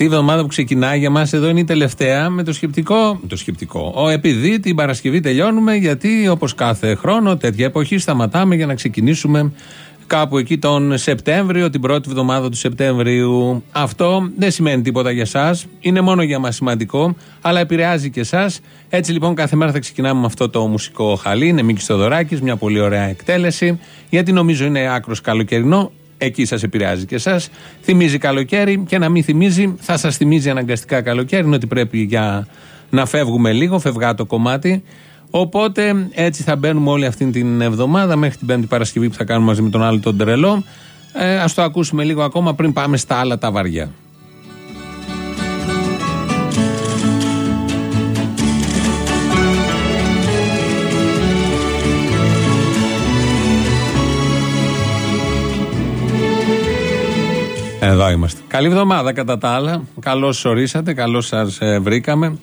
Αυτή η εβδομάδα που ξεκινάει για μας εδώ είναι η τελευταία με το σκεπτικό. Το σκεπτικό. Ο, επειδή την Παρασκευή τελειώνουμε, γιατί όπως κάθε χρόνο, τέτοια εποχή σταματάμε για να ξεκινήσουμε κάπου εκεί τον Σεπτέμβριο, την πρώτη εβδομάδα του Σεπτέμβριου. Αυτό δεν σημαίνει τίποτα για εσά. Είναι μόνο για μας σημαντικό, αλλά επηρεάζει και εσά. Έτσι λοιπόν, κάθε μέρα θα ξεκινάμε με αυτό το μουσικό χαλί. Είναι Μίκης Στοδωράκη, μια πολύ ωραία εκτέλεση, γιατί νομίζω είναι άκρος καλοκαιρινό. Εκεί σας επηρεάζει και εσά. Θυμίζει καλοκαίρι και να μην θυμίζει, θα σας θυμίζει αναγκαστικά καλοκαίρι. Είναι ότι πρέπει για να φεύγουμε λίγο, φευγά το κομμάτι. Οπότε έτσι θα μπαίνουμε όλη αυτή την εβδομάδα μέχρι την Πέμπτη Παρασκευή που θα κάνουμε μαζί με τον άλλο τον τρελό. Ε, Α το ακούσουμε λίγο ακόμα πριν πάμε στα άλλα τα βαριά. Εδώ είμαστε. Καλή εβδομάδα κατά τα άλλα. Καλώς ορίσατε, καλώς σας ε, βρήκαμε.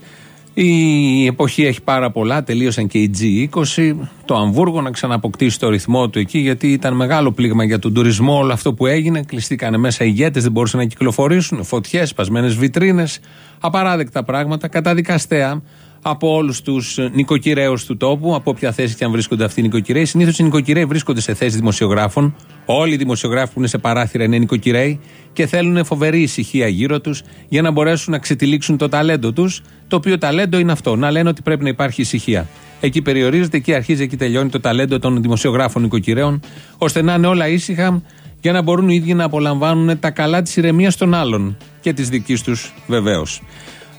Η εποχή έχει πάρα πολλά. Τελείωσαν και οι G20. Το Αμβούργο να ξαναποκτήσει το ρυθμό του εκεί, γιατί ήταν μεγάλο πλήγμα για τον τουρισμό όλο αυτό που έγινε. Κλειστήκανε μέσα ηγέτες, δεν μπορούσαν να κυκλοφορήσουν. Φωτιές, σπασμένες βιτρίνες. Απαράδεκτα πράγματα. Καταδικαστέα από όλους τους νοικοκυρέους του τόπου, από όποια θέση και αν βρίσκονται αυτοί οι νοικοκυρέοι. Συνήθως οι νοικοκυρέοι βρίσκονται σε θέση δημοσιογράφων. Όλοι οι δημοσιογράφοι που είναι σε παράθυρα είναι νοικοκυρέοι και θέλουν φοβερή ησυχία γύρω τους για να μπορέσουν να ξετυλίξουν το ταλέντο τους. Το οποίο ταλέντο είναι αυτό, να λένε ότι πρέπει να υπάρχει ησυχία. Εκεί περιορίζεται, εκεί αρχίζει, εκεί τελειώνει το ταλέντο των δημοσιογράφων νοικοκυρέων, ώστε να είναι όλα ήσυχα για να μπορούν οι ίδιοι να απολαμβάνουν τα καλά της ηρεμίας των άλλων και της δικής τους βεβαίως.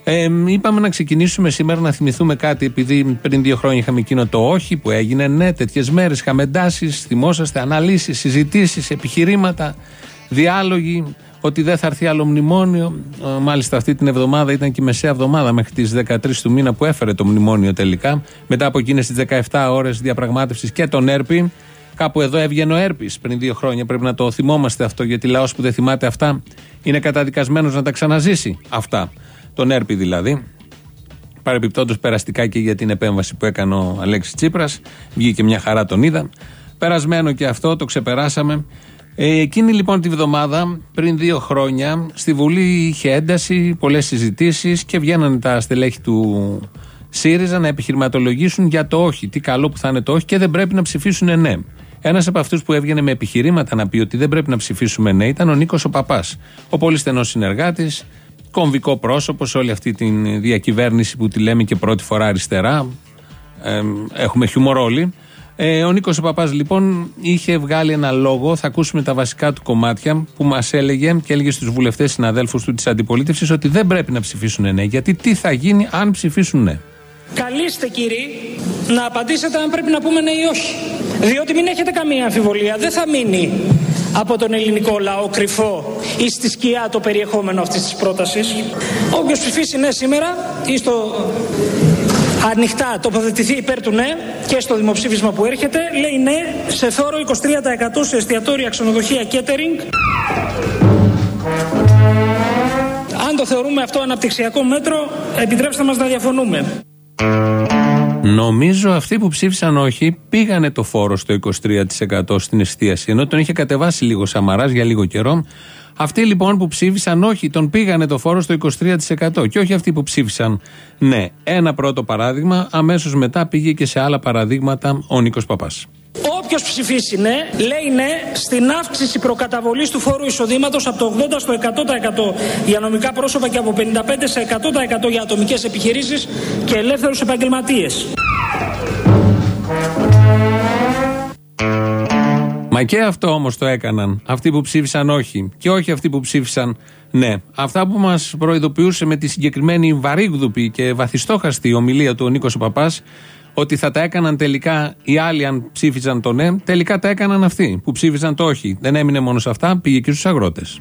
Ε, είπαμε να ξεκινήσουμε σήμερα να θυμηθούμε κάτι, επειδή πριν δύο χρόνια είχαμε εκείνο το όχι που έγινε. Ναι, τέτοιες μέρες είχαμε εντάσεις, θυμόσαστε, αναλύσεις, συζητήσεις, επιχειρήματα, διάλογοι, ότι δεν θα έρθει άλλο μνημόνιο. Ε, μάλιστα, αυτή την εβδομάδα ήταν και η μεσαία εβδομάδα μέχρι τις 13 του μήνα που έφερε το μνημόνιο τελικά. Μετά από εκείνες τις 17 ώρες διαπραγμάτευσης και τον ΕΡΠΗ. Κάπου εδώ έβγαινε ο Έρπης πριν δύο χρόνια. Πρέπει να το θυμόμαστε αυτό, γιατί λαός που δεν θυμάται αυτά είναι καταδικασμένος να τα ξαναζήσει αυτά τον Έρπη δηλαδή. Παρεπιπτόντω περαστικά και για την επέμβαση που έκανε ο Αλέξης Τσίπρας. Βγήκε μια χαρά, τον είδα. Περασμένο και αυτό, το ξεπεράσαμε. Ε, εκείνη λοιπόν τη βδομάδα, πριν δύο χρόνια, στη Βουλή είχε ένταση, πολλές συζητήσεις και βγαίνανε τα στελέχη του ΣΥΡΙΖΑ να επιχειρηματολογήσουν για το όχι. Τι καλό που θα είναι το όχι και δεν πρέπει να ψηφίσουν ναι. Ένας από αυτούς που έβγαινε με επιχειρήματα να πει ότι δεν πρέπει να ψηφίσουμε ναι ήταν ο Νίκος ο Παπάς. Ο πολύ στενός συνεργάτης, κομβικό πρόσωπο σε όλη αυτή τη διακυβέρνηση που τη λέμε και πρώτη φορά αριστερά. Ε, έχουμε χιούμορ όλοι. Ε, ο Νίκος Παπάς λοιπόν είχε βγάλει ένα λόγο, θα ακούσουμε τα βασικά του κομμάτια, που μας έλεγε και έλεγε στους βουλευτές συναδέλφους του της αντιπολίτευσης ότι δεν πρέπει να ψηφίσουν ναι. Γιατί τι θα γίνει αν ψηφίσουν ναι. Καλείστε κύριοι να απαντήσετε αν πρέπει να πούμε ναι ή όχι. Διότι μην έχετε καμία αμφιβολία, δεν θα μείνει από τον ελληνικό λαό κρυφό ή στη σκιά το περιεχόμενο αυτής της πρότασης. Όποιος ψηφίσει ναι σήμερα ή στο ανοιχτά τοποθετηθεί υπέρ του ναι και στο δημοψήφισμα που έρχεται λέει ναι σε φόρο 23% σε εστιατόρια, ξενοδοχεία, catering. Αν το θεωρούμε αυτό αναπτυξιακό μέτρο, επιτρέψτε μας να διαφωνούμε. Νομίζω αυτοί που ψήφισαν όχι πήγανε το φόρο στο 23% στην εστίαση. Ενώ τον είχε κατεβάσει λίγο Σαμαράς για λίγο καιρό. Αυτοί λοιπόν που ψήφισαν όχι, τον πήγανε το φόρο στο 23%. Και όχι αυτοί που ψήφισαν ναι. Ένα πρώτο παράδειγμα. Αμέσως μετά πήγε και σε άλλα παραδείγματα ο Νίκος Παπάς. Όποιος ψηφίσει ναι, λέει ναι στην αύξηση προκαταβολής του φόρου εισοδήματος από το 80% στο 100% για νομικά πρόσωπα και από 55% σε 100% για ατομικές επιχειρήσεις και ελεύθερους επαγγελματίες. Μα και αυτό όμως το έκαναν. Αυτοί που ψήφισαν όχι. Και όχι αυτοί που ψήφισαν ναι. Αυτά που μας προειδοποιούσε με τη συγκεκριμένη βαρύγδουπη και βαθιστόχαστη ομιλία του ο Νίκος Παπάς ότι θα τα έκαναν τελικά οι άλλοι αν ψήφιζαν το ναι, τελικά τα έκαναν αυτοί που ψήφιζαν το όχι. Δεν έμεινε μόνο σε αυτά, πήγε και στους αγρότες.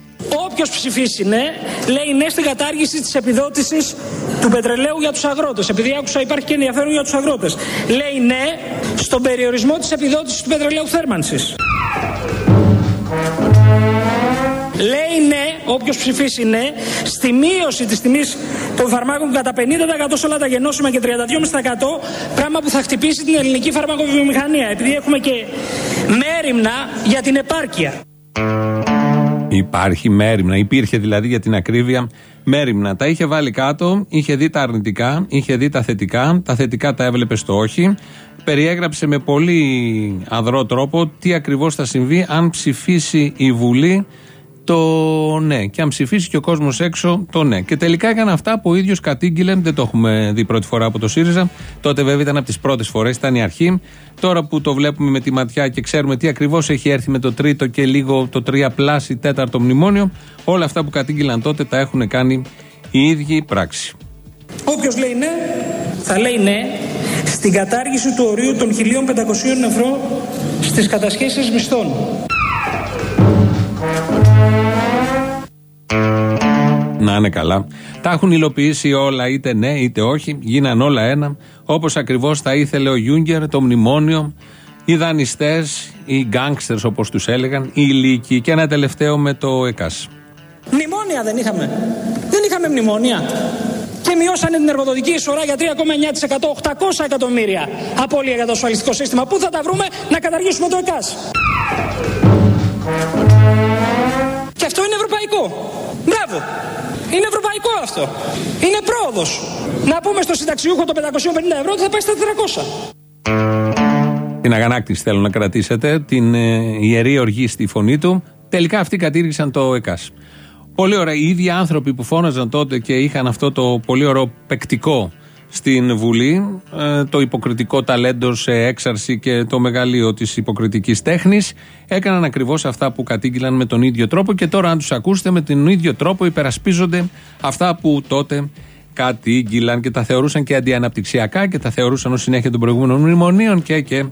Όποιος ψηφίσει ναι, λέει ναι στην κατάργηση της επιδότησης του πετρελαίου για τους αγρότες. Επειδή άκουσα υπάρχει και ενδιαφέρον για τους αγρότες. Λέει ναι στον περιορισμό της επιδότησης του πετρελαίου θέρμανσης. Λέει ναι, όποιος ψηφίσει ναι, στη μείωση της τιμής των φαρμάκων κατά 50% σε όλα τα γενώσιμα και 32,5% πράγμα που θα χτυπήσει την ελληνική φαρμακοβιομηχανία. Επειδή έχουμε και μέρημνα για την επάρκεια. Υπάρχει μέρημνα. Υπήρχε δηλαδή για την ακρίβεια μέρημνα. Τα είχε βάλει κάτω, είχε δει τα αρνητικά, είχε δει τα θετικά. Τα θετικά τα έβλεπε στο όχι. Περιέγραψε με πολύ αδρό τρόπο τι ακριβώς θα συμβεί αν ψηφίσει η Βουλή το ναι. Και αν ψηφίσει και ο κόσμος έξω, το ναι. Και τελικά έκανε αυτά που ο ίδιος κατήγγειλε. Δεν το έχουμε δει πρώτη φορά από το ΣΥΡΙΖΑ. Τότε βέβαια ήταν από τις πρώτες φορές, ήταν η αρχή. Τώρα που το βλέπουμε με τη ματιά και ξέρουμε τι ακριβώς έχει έρθει με το τρίτο και λίγο το τρία πλάσι τέταρτο μνημόνιο, όλα αυτά που κατήγγειλαν τότε τα έχουν κάνει οι ίδιοι πράξη. Όποιος λέει ναι, θα λέει ναι στην κατάργηση του ορίου των 1.500 ευρώ στις κατασχέσεις μισθών. Να είναι καλά. Τα έχουν υλοποιήσει όλα, είτε ναι είτε όχι. Γίναν όλα ένα. Όπως ακριβώς θα ήθελε ο Γιούγκερ, το μνημόνιο, οι δανειστές, οι γκάγκστερς όπως τους έλεγαν, οι ηλίκοι. Και ένα τελευταίο με το ΕΚΑΣ. Μνημόνια δεν είχαμε. Δεν είχαμε μνημόνια. Και μειώσανε την εργοδοτική εισφορά για 3,9%, 800 εκατομμύρια απώλεια για το ασφαλιστικό σύστημα. Πού θα τα βρούμε; Να καταργήσουμε το ΕΚΑΣ. Μπράβο. Είναι ευρωπαϊκό αυτό. Είναι πρόοδος. Να πούμε στο συνταξιούχο το 550 ευρώ ότι θα πάει στα 400. Την αγανάκτηση θέλω να κρατήσετε, την ε, ιερή οργή στη φωνή του. Τελικά αυτοί κατήργησαν το ΕΚΑΣ. Πολύ ωραία. Οι ίδιοι άνθρωποι που φώναζαν τότε και είχαν αυτό το πολύ ωραίο παικτικό στην Βουλή, ε, το υποκριτικό ταλέντο σε έξαρση και το μεγαλείο της υποκριτικής τέχνης έκαναν ακριβώς αυτά που κατήγγυλαν με τον ίδιο τρόπο και τώρα αν τους ακούσετε με τον ίδιο τρόπο υπερασπίζονται αυτά που τότε κατήγγυλαν και τα θεωρούσαν και αντιαναπτυξιακά και τα θεωρούσαν ως συνέχεια των προηγούμενων μνημονίων και και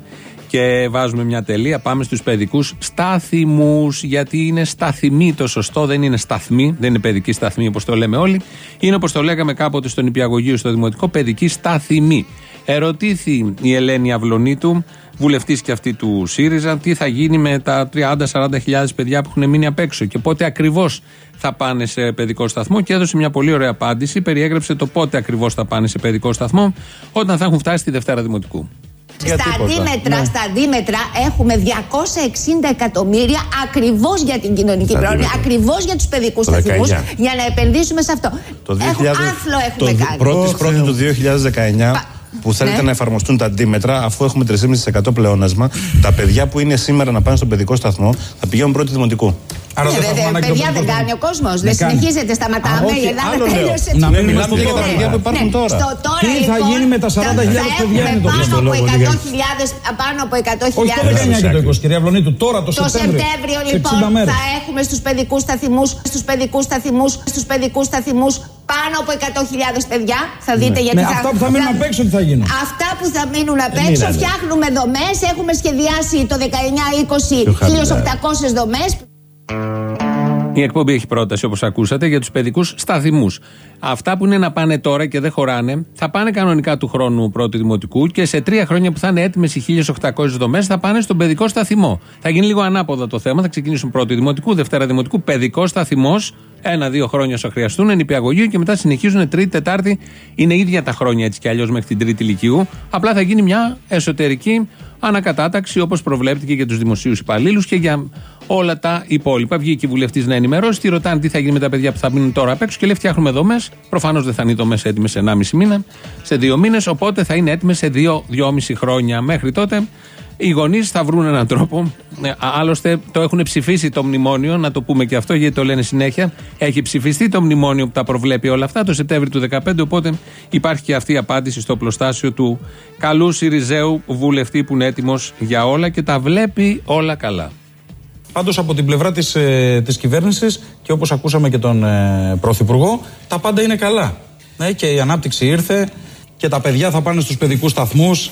και βάζουμε μια τελεία. Πάμε στους παιδικούς στάθιμου. Γιατί είναι σταθμοί το σωστό, δεν είναι σταθμοί, δεν είναι παιδική σταθμή όπως το λέμε όλοι. Είναι όπως το λέγαμε κάποτε στον Υπηαγωγείο στο Δημοτικό, παιδική σταθμή. Ερωτήθη η Ελένη Αυλονίτου, βουλευτής και αυτή του ΣΥΡΙΖΑ, τι θα γίνει με τα 30-40 χιλιάδες παιδιά που έχουν μείνει απ' έξω και πότε ακριβώς θα πάνε σε παιδικό σταθμό. Και έδωσε μια πολύ ωραία απάντηση. Περιέγραψε το πότε ακριβώς θα πάνε σε παιδικό σταθμό, όταν θα έχουν φτάσει τη Δευτέρα Δημοτικού. Στα αντίμετρα, ναι. στα αντίμετρα έχουμε 260 εκατομμύρια ακριβώς για την κοινωνική πρόνοια, ακριβώς για τους παιδικούς σταθμούς, για να επενδύσουμε σε αυτό. Το 2000, άθλο έχουμε το κάνει. Πρώτη πρώτη του 2019 που θέλετε ναι. να εφαρμοστούν τα αντίμετρα, αφού έχουμε 3,5% πλεόνασμα, τα παιδιά που είναι σήμερα να πάνε στον παιδικό σταθμό θα πηγαίνουν πρώτη δημοτικού. Άρα ναι, δεν θα παιδιά δεν κάνει ο κόσμος. Δεν συνεχίζεται, σταματάμε. Η Ελλάδα τέλειωσε. Να μην μιλάμε για τα παιδιά που υπάρχουν ναι. τώρα. Τι θα λοιπόν, γίνει με τα 40.000 παιδιά είναι το Πάνω από 100.000. Όχι το 19 και το 20, κυρία Βλονίτου, τώρα το Σεπτέμβριο. Το Σεπτέμβριο λοιπόν θα έχουμε στους παιδικούς σταθμού, στους παιδικούς σταθμού, στους παιδικούς σταθμού πάνω από 100.000 παιδιά. Θα δείτε γιατί θα. Αυτά που θα μείνουν απ' έξω τι θα γίνουν; Αυτά που θα μείνουν απ' έξω φτιάχνουμε δομές. Έχουμε σχεδιάσει το 19-20 1.800 δομές. Η εκπομπή έχει πρόταση, όπως ακούσατε, για τους παιδικούς σταθμούς. Αυτά που είναι να πάνε τώρα και δεν χωράνε, θα πάνε κανονικά του χρόνου πρώτου δημοτικού και σε τρία χρόνια που θα είναι έτοιμες οι 1800 δομές θα πάνε στον παιδικό σταθμό. Θα γίνει λίγο ανάποδα το θέμα. Θα ξεκινήσουν πρώτου δημοτικού, Δευτέρα δημοτικού, παιδικός σταθμός. Ένα-δύο χρόνια όσο χρειαστούν, νηπιαγωγείο και μετά συνεχίζουν τρίτη, τετάρτη. Είναι ίδια τα χρόνια έτσι κι αλλιώς μέχρι την τρίτη ηλικίου. Απλά θα γίνει μια εσωτερική ανακατάταξη όπως προβλέπεται και για τους δημοσίους υπαλλήλους και για όλα τα υπόλοιπα. Βγήκε η βουλευτής να ενημερώσει, τη ρωτάνε τι θα γίνει με τα παιδιά που θα μείνουν τώρα απ' έξω και λέει: Φτιάχνουμε δομές. Προφανώς δεν θα είναι οι δομές έτοιμες σε 1,5 μήνα, σε δύο μήνες, οπότε θα είναι έτοιμες σε 2-2,5 χρόνια. Μέχρι τότε οι γονείς θα βρουν έναν τρόπο. Ε, άλλωστε το έχουν ψηφίσει το μνημόνιο, να το πούμε και αυτό γιατί το λένε συνέχεια. Έχει ψηφιστεί το μνημόνιο που τα προβλέπει όλα αυτά το Σεπτέμβριο του 2015. Οπότε υπάρχει και αυτή η απάντηση στο πλωστάσιο του καλού Σιριζέου βουλευτή που είναι έτοιμος για όλα και τα βλέπει όλα καλά. Πάντως από την πλευρά της ε, της κυβέρνησης και όπως ακούσαμε και τον ε, Πρωθυπουργό, τα πάντα είναι καλά. Ναι, και η ανάπτυξη ήρθε και τα παιδιά θα πάνε στους παιδικούς σταθμούς.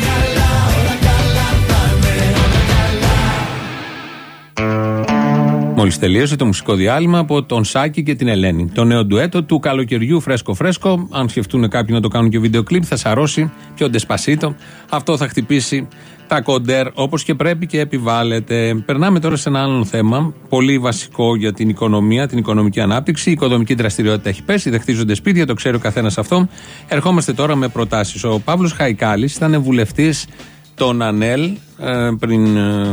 Μόλις τελείωσε το μουσικό διάλειμμα από τον Σάκη και την Ελένη. Το νέο ντουέτο του καλοκαιριού φρέσκο-φρέσκο. Αν σκεφτούν κάποιοι να το κάνουν και βίντεο κλειπ, θα σαρώσει πιο ντεσπασίτο. Αυτό θα χτυπήσει τα κοντέρ όπως και πρέπει και επιβάλλεται. Περνάμε τώρα σε ένα άλλο θέμα, πολύ βασικό για την οικονομία, την οικονομική ανάπτυξη. Η οικονομική δραστηριότητα έχει πέσει, δεν χτίζονται σπίτια, το ξέρει ο καθένας αυτό. Ερχόμαστε τώρα με προτάσεις. Ο Παύλος Χαϊκάλης ήταν βουλευτής τον ΑΝΕΛ ε, πριν ε,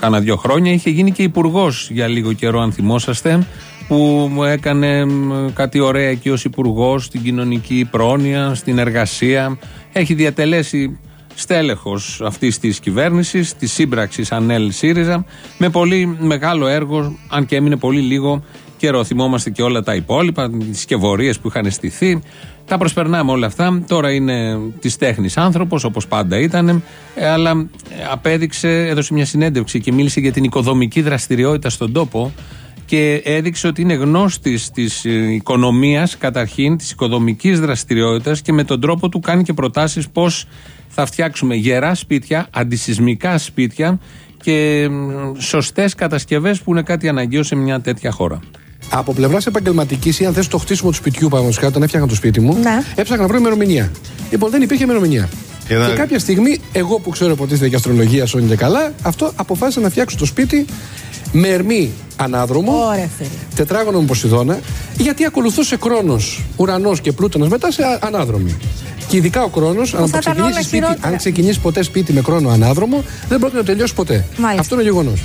κάνα δύο χρόνια. Είχε γίνει και υπουργός για λίγο καιρό, αν θυμόσαστε, που έκανε κάτι ωραία εκεί ως υπουργός στην κοινωνική πρόνοια, στην εργασία. Έχει διατελέσει στέλεχος αυτής της κυβέρνησης, της σύμπραξης ΑΝΕΛ ΣΥΡΙΖΑ, με πολύ μεγάλο έργο, αν και έμεινε πολύ λίγο καιρό. Θυμόμαστε και όλα τα υπόλοιπα, τις σκευωρίες που είχαν στηθεί. Τα προσπερνάμε όλα αυτά. Τώρα είναι της τέχνης άνθρωπος, όπως πάντα ήταν. Ε, αλλά απέδειξε, έδωσε μια συνέντευξη και μίλησε για την οικοδομική δραστηριότητα στον τόπο και έδειξε ότι είναι γνώστης της ε, οικονομίας, καταρχήν της οικοδομικής δραστηριότητας και με τον τρόπο του κάνει και προτάσεις πώς θα φτιάξουμε γερά σπίτια, αντισυσμικά σπίτια και σωστές κατασκευές που είναι κάτι αναγκαίο σε μια τέτοια χώρα. Από πλευράς επαγγελματικής ή αν θες το χτίσιμο του σπιτιού, παραδείγματος όταν έφτιαχνα το σπίτι μου, ναι. έψαχνα να βρω ημερομηνία. Λοιπόν, δεν υπήρχε ημερομηνία. Και, και κάποια στιγμή, εγώ που ξέρω υποτίθεται και αστρολογία, σώνει και καλά, αυτό αποφάσισα να φτιάξω το σπίτι με ερμή ανάδρομο, Ωραία, τετράγωνο με Ποσειδώνα, γιατί ακολουθούσε χρόνος ουρανός και πλούτονα μετά σε ανάδρομη. Και ειδικά ο χρόνος, αν, ξεκινήσει αν ξεκινήσει ποτέ σπίτι με χρόνο ανάδρομο, δεν πρόκειται να τελειώσει ποτέ. Μάλιστα. Αυτό είναι γεγονός.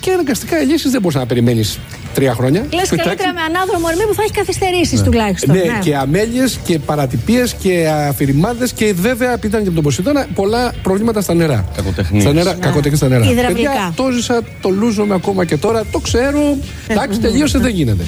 Και αναγκαστικά οι λύσεις δεν μπορείς να περιμένεις τρία χρόνια. Λες καλύτερα με ανάδρομο ορμή που θα έχει καθυστερήσεις ναι. τουλάχιστον. Ναι, ναι. και αμέλειες και παρατυπίες και αφηρημάδες και βέβαια, επειδή ήταν και από τον Ποσειδώνα, πολλά προβλήματα στα νερά. Κακοτεχνίες. Στα νερά, ναι. στα νερά. Παιδιά, το ζήσα, το λούζομαι ακόμα και τώρα, το ξέρω. Εντάξει, τελείωσε, δεν γίνεται.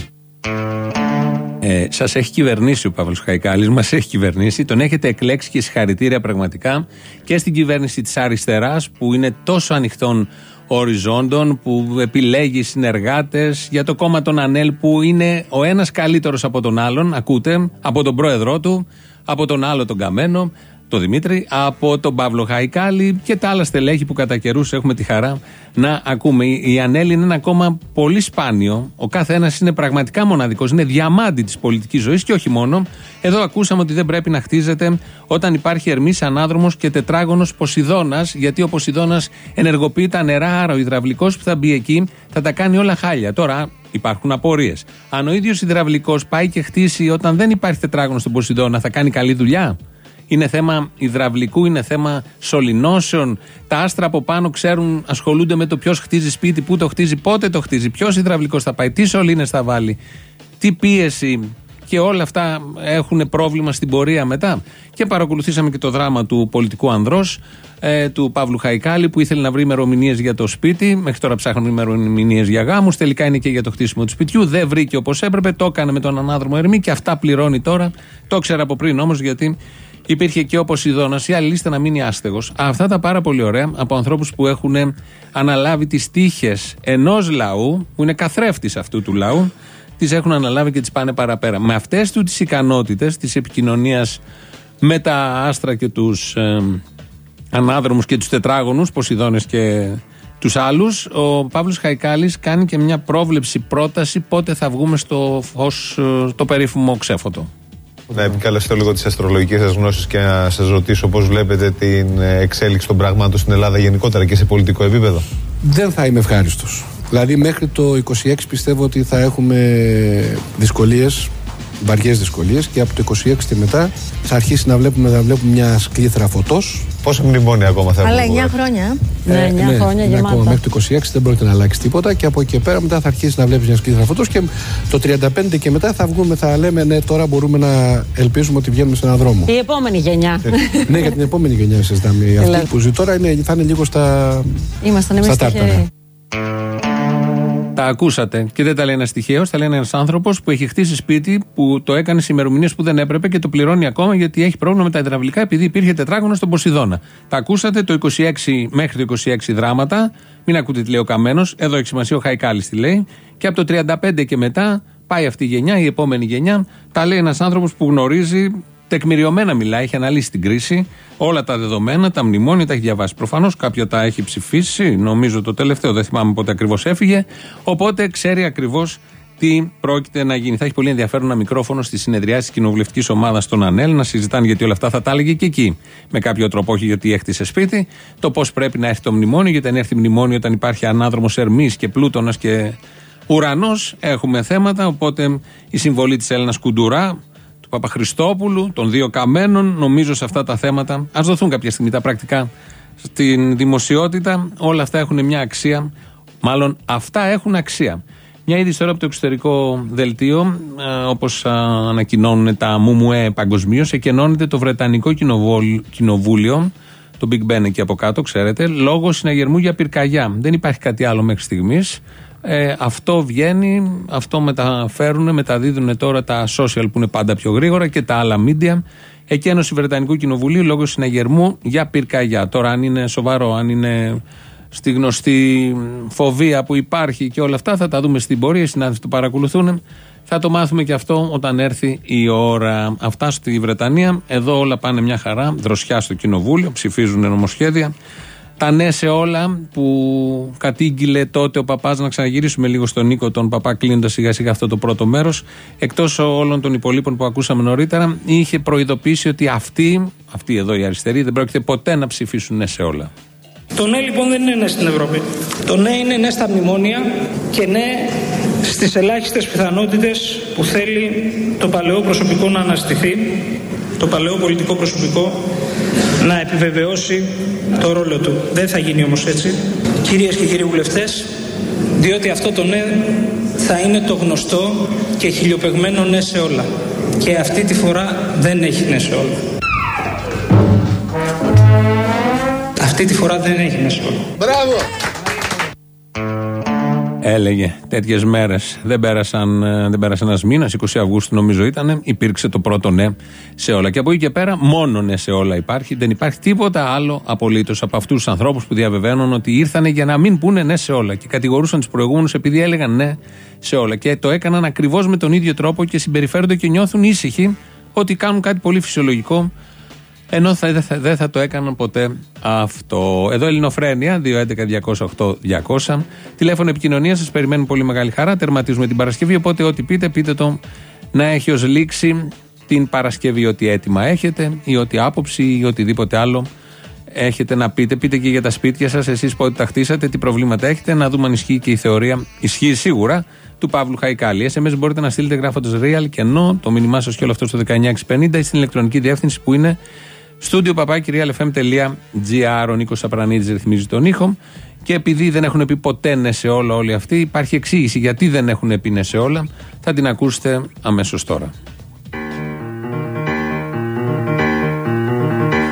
Ε, Σας έχει κυβερνήσει ο Παύλος Χαϊκάλης, μας έχει κυβερνήσει. Τον έχετε εκλέξει και συγχαρητήρια πραγματικά και στην κυβέρνηση της αριστεράς που είναι τόσο ανοιχτών οριζόντων, που επιλέγει συνεργάτες για το κόμμα των ΑΝΕΛ που είναι ο ένας καλύτερος από τον άλλον. Ακούτε, από τον πρόεδρό του, από τον άλλο τον Καμένο, το Δημήτρη, από τον Παύλο Χαϊκάλη και τα άλλα στελέχη που κατά καιρούς έχουμε τη χαρά να ακούμε. Η Ανέλη είναι ένα κόμμα πολύ σπάνιο. Ο κάθε ένας είναι πραγματικά μοναδικός. Είναι διαμάντη της πολιτικής ζωής και όχι μόνο. Εδώ ακούσαμε ότι δεν πρέπει να χτίζεται όταν υπάρχει ερμής ανάδρομος και τετράγωνος Ποσειδώνας, γιατί ο Ποσειδώνας ενεργοποιεί τα νερά, άρα ο υδραυλικός που θα μπει εκεί θα τα κάνει όλα χάλια. Τώρα υπάρχουν απορίες. Αν ο ίδιος υδραυλικός πάει και χτίσει όταν δεν υπάρχει τετράγωνο στον Ποσειδώνα, θα κάνει καλή δουλειά; Είναι θέμα υδραυλικού, είναι θέμα σωληνώσεων. Τα άστρα από πάνω ξέρουν, ασχολούνται με το ποιος χτίζει σπίτι, πού το χτίζει, πότε το χτίζει, ποιος υδραυλικός θα πάει, τι σωλήνες θα βάλει, τι πίεση. Και όλα αυτά έχουν πρόβλημα στην πορεία μετά. Και παρακολουθήσαμε και το δράμα του πολιτικού ανδρός, ε, του Παύλου Χαϊκάλη, που ήθελε να βρει ημερομηνίες για το σπίτι. Μέχρι τώρα ψάχνουν ημερομηνίες για γάμους. Τελικά είναι και για το χτίσιμο του σπιτιού. Δεν βρήκε όπως έπρεπε. Το έκανε με τον ανάδρομο Ερμή και αυτά πληρώνει τώρα. Το ήξερα από πριν όμως, γιατί Υπήρχε και ο Ποσειδώνα, η άλλη λίστα να μείνει άστεγος. Αυτά τα πάρα πολύ ωραία από ανθρώπους που έχουν αναλάβει τις τύχες ενός λαού, που είναι καθρέφτης αυτού του λαού, τις έχουν αναλάβει και τις πάνε παραπέρα. Με αυτές τους τις ικανότητες της επικοινωνίας με τα άστρα και τους ε, ανάδρομους και τους τετράγωνους, Ποσειδώνε και τους άλλους, ο Παύλος Χαϊκάλης κάνει και μια πρόβλεψη, πρόταση πότε θα βγούμε στο φως, ε, το περίφημο ξέφωτο. Να επικαλεστώ λίγο τις αστρολογικές σας γνώσεις και να σας ρωτήσω πώς βλέπετε την εξέλιξη των πραγμάτων στην Ελλάδα γενικότερα και σε πολιτικό επίπεδο. Δεν θα είμαι ευχάριστος. Δηλαδή, μέχρι το 26 πιστεύω ότι θα έχουμε δυσκολίες βαριές δυσκολίες και από το 26 και μετά θα αρχίσει να βλέπουμε, να βλέπουμε μια σκλήθρα φωτό. Πόσα μνημόνια ακόμα θα έχουμε. Αλλά 9 χρόνια. Ε, ναι, 9 ναι, χρόνια ναι, Ακόμα μέχρι το 26 δεν πρόκειται να αλλάξει τίποτα και από εκεί και πέρα μετά θα αρχίσει να βλέπεις μια σκλήθρα φωτό και το 35 και μετά θα βγούμε, θα λέμε ναι, τώρα μπορούμε να ελπίζουμε ότι βγαίνουμε σε έναν δρόμο. Η επόμενη γενιά. ναι, για την επόμενη γενιά συζητάμε. Αυτή που ζει τώρα είναι, θα είναι λίγο στα. Είμαστε εμεί τα ακούσατε. Και δεν τα λέει ένας τυχαίος, τα λέει ένας άνθρωπος που έχει χτίσει σπίτι που το έκανε σε ημερομηνίες που δεν έπρεπε και το πληρώνει ακόμα γιατί έχει πρόβλημα με τα υδραυλικά επειδή υπήρχε τετράγωνος στον Ποσειδώνα. Τα ακούσατε το 26 μέχρι το 26 δράματα. Μην ακούτε τι λέει ο Καμένος. Εδώ έχει σημασία ο Χαϊκάλης τι λέει. Και από το 35 και μετά πάει αυτή η γενιά, η επόμενη γενιά. Τα λέει ένας άνθρωπος που γνωρίζει Τεκμηριωμένα μιλάει, έχει αναλύσει την κρίση, όλα τα δεδομένα, τα μνημόνια τα έχει διαβάσει. Προφανώς κάποια τα έχει ψηφίσει, νομίζω το τελευταίο, δεν θυμάμαι πότε ακριβώς έφυγε. Οπότε ξέρει ακριβώς τι πρόκειται να γίνει. Θα έχει πολύ ενδιαφέρον ένα μικρόφωνο στη συνεδριάση της κοινοβουλευτικής ομάδας των ΑΝΕΛ να συζητάνε γιατί όλα αυτά θα τα έλεγε και εκεί. Με κάποιο τρόπο, όχι γιατί έχτισε σπίτι, το πώς πρέπει να έρθει το μνημόνιο, γιατί αν έρθει μνημόνιο όταν υπάρχει ανάδρομος Ερμής και Πλούτονας και ουρανός, έχουμε θέματα. Οπότε η συμβολή της Έλληνας Κουντουρά, του Παπαχριστόπουλου, των δύο καμένων, νομίζω σε αυτά τα θέματα. Α δοθούν κάποια στιγμή τα πρακτικά στην δημοσιότητα. Όλα αυτά έχουν μια αξία. Μάλλον αυτά έχουν αξία. Μια είδηση τώρα από το εξωτερικό δελτίο, όπως ανακοινώνουν τα ΜΟΜΟΕ παγκοσμίως, εκενώνεται το Βρετανικό Κοινοβούλιο, το Big Ben εκεί από κάτω, ξέρετε, λόγω συναγερμού για πυρκαγιά. Δεν υπάρχει κάτι άλλο μέχρι στιγμής. Ε, αυτό βγαίνει, αυτό μεταφέρουν, μεταδίδουν τώρα τα social που είναι πάντα πιο γρήγορα και τα άλλα media. Εκένωση Βρετανικού Κοινοβουλίου λόγω συναγερμού για πυρκαγιά. Τώρα, αν είναι σοβαρό, αν είναι στη γνωστή φοβία που υπάρχει και όλα αυτά θα τα δούμε στην πορεία. Οι συνάδελφοι το παρακολουθούν. Θα το μάθουμε και αυτό όταν έρθει η ώρα. Αυτά στη Βρετανία. Εδώ όλα πάνε μια χαρά. Δροσιά στο κοινοβούλιο, ψηφίζουν νομοσχέδια. Τα ναι σε όλα που κατήγγειλε τότε ο παπάς, να ξαναγυρίσουμε λίγο στον Νίκο τον παπά, κλείνοντας σιγά σιγά αυτό το πρώτο μέρος. Εκτός όλων των υπολείπων που ακούσαμε νωρίτερα, είχε προειδοποιήσει ότι αυτοί, αυτοί εδώ οι αριστεροί, δεν πρόκειται ποτέ να ψηφίσουν ναι σε όλα. Το ναι λοιπόν δεν είναι ναι στην Ευρώπη. Το ναι είναι ναι στα μνημόνια και ναι στις ελάχιστες πιθανότητες που θέλει το παλαιό προσωπικό να αναστηθεί, το παλαιό πολιτικό προσωπικό να επιβεβαιώσει το ρόλο του. Δεν θα γίνει όμως έτσι. Κυρίες και κύριοι βουλευτές, διότι αυτό το ναι θα είναι το γνωστό και χιλιοπεγμένο ναι σε όλα. Και αυτή τη φορά δεν έχει ναι σε όλα. Αυτή τη φορά δεν έχει μέσα Μπράβο! Έλεγε τέτοιες μέρες. Δεν, πέρασαν, ε, δεν πέρασε ένας μήνας, 20 Αυγούστου νομίζω ήταν. Υπήρξε το πρώτο ναι σε όλα. Και από εκεί και πέρα, μόνο ναι σε όλα υπάρχει. Δεν υπάρχει τίποτα άλλο απολύτως από αυτούς τους ανθρώπους που διαβεβαίνουν ότι ήρθαν για να μην πούνε ναι σε όλα. Και κατηγορούσαν τους προηγούμενους επειδή έλεγαν ναι σε όλα. Και το έκαναν ακριβώς με τον ίδιο τρόπο και συμπεριφέρονται και νιώθουν ήσυχοι ότι κάνουν κάτι πολύ φυσιολογικό ενώ δεν θα, θα, θα το έκαναν ποτέ αυτό. Εδώ Ελληνοφρένια, 211-208-200. Τηλέφωνο επικοινωνία, σας περιμένουν πολύ μεγάλη χαρά. Τερματίζουμε την Παρασκευή. Οπότε, ό,τι πείτε, πείτε το να έχει ως λήξη την Παρασκευή. Ό,τι έτοιμα έχετε, ή ό,τι άποψη, ή οτιδήποτε άλλο έχετε να πείτε. Πείτε και για τα σπίτια σας, εσείς πότε τα χτίσατε, τι προβλήματα έχετε. Να δούμε αν ισχύει και η θεωρία. Ισχύει σίγουρα του Παύλου Χαϊκάλη. SMS μπορείτε να στείλετε γράφοντας real και ενώ το μήνυμά σας και όλο αυτό στο 19650 ή στην ηλεκτρονική διεύθυνση που είναι Στούντιο παπάκυριαλεφm.gr. Ο Νίκος Απρανίδη ρυθμίζει τον ήχο. Και επειδή δεν έχουν πει ποτέ ναι σε όλα όλοι αυτοί, υπάρχει εξήγηση γιατί δεν έχουν πει ναι σε όλα. Θα την ακούσετε αμέσως τώρα.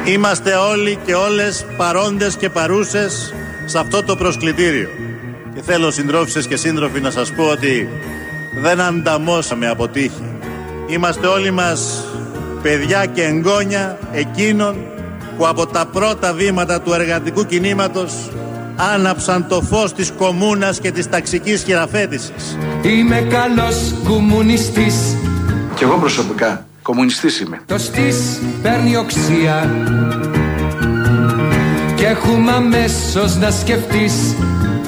Είμαστε όλοι και όλες παρόντες και παρούσες σε αυτό το προσκλητήριο. Και θέλω συντρόφισσες και σύντροφοι να σας πω ότι δεν ανταμώσαμε από τύχη. Είμαστε όλοι μας παιδιά και εγγόνια εκείνων που από τα πρώτα βήματα του εργατικού κινήματος άναψαν το φως της κομμούνας και της ταξικής χειραφέτησης. Είμαι καλός κομμουνιστής Κι εγώ προσωπικά κομμουνιστής είμαι. Το στής παίρνει οξία και έχουμε αμέσως να σκεφτείς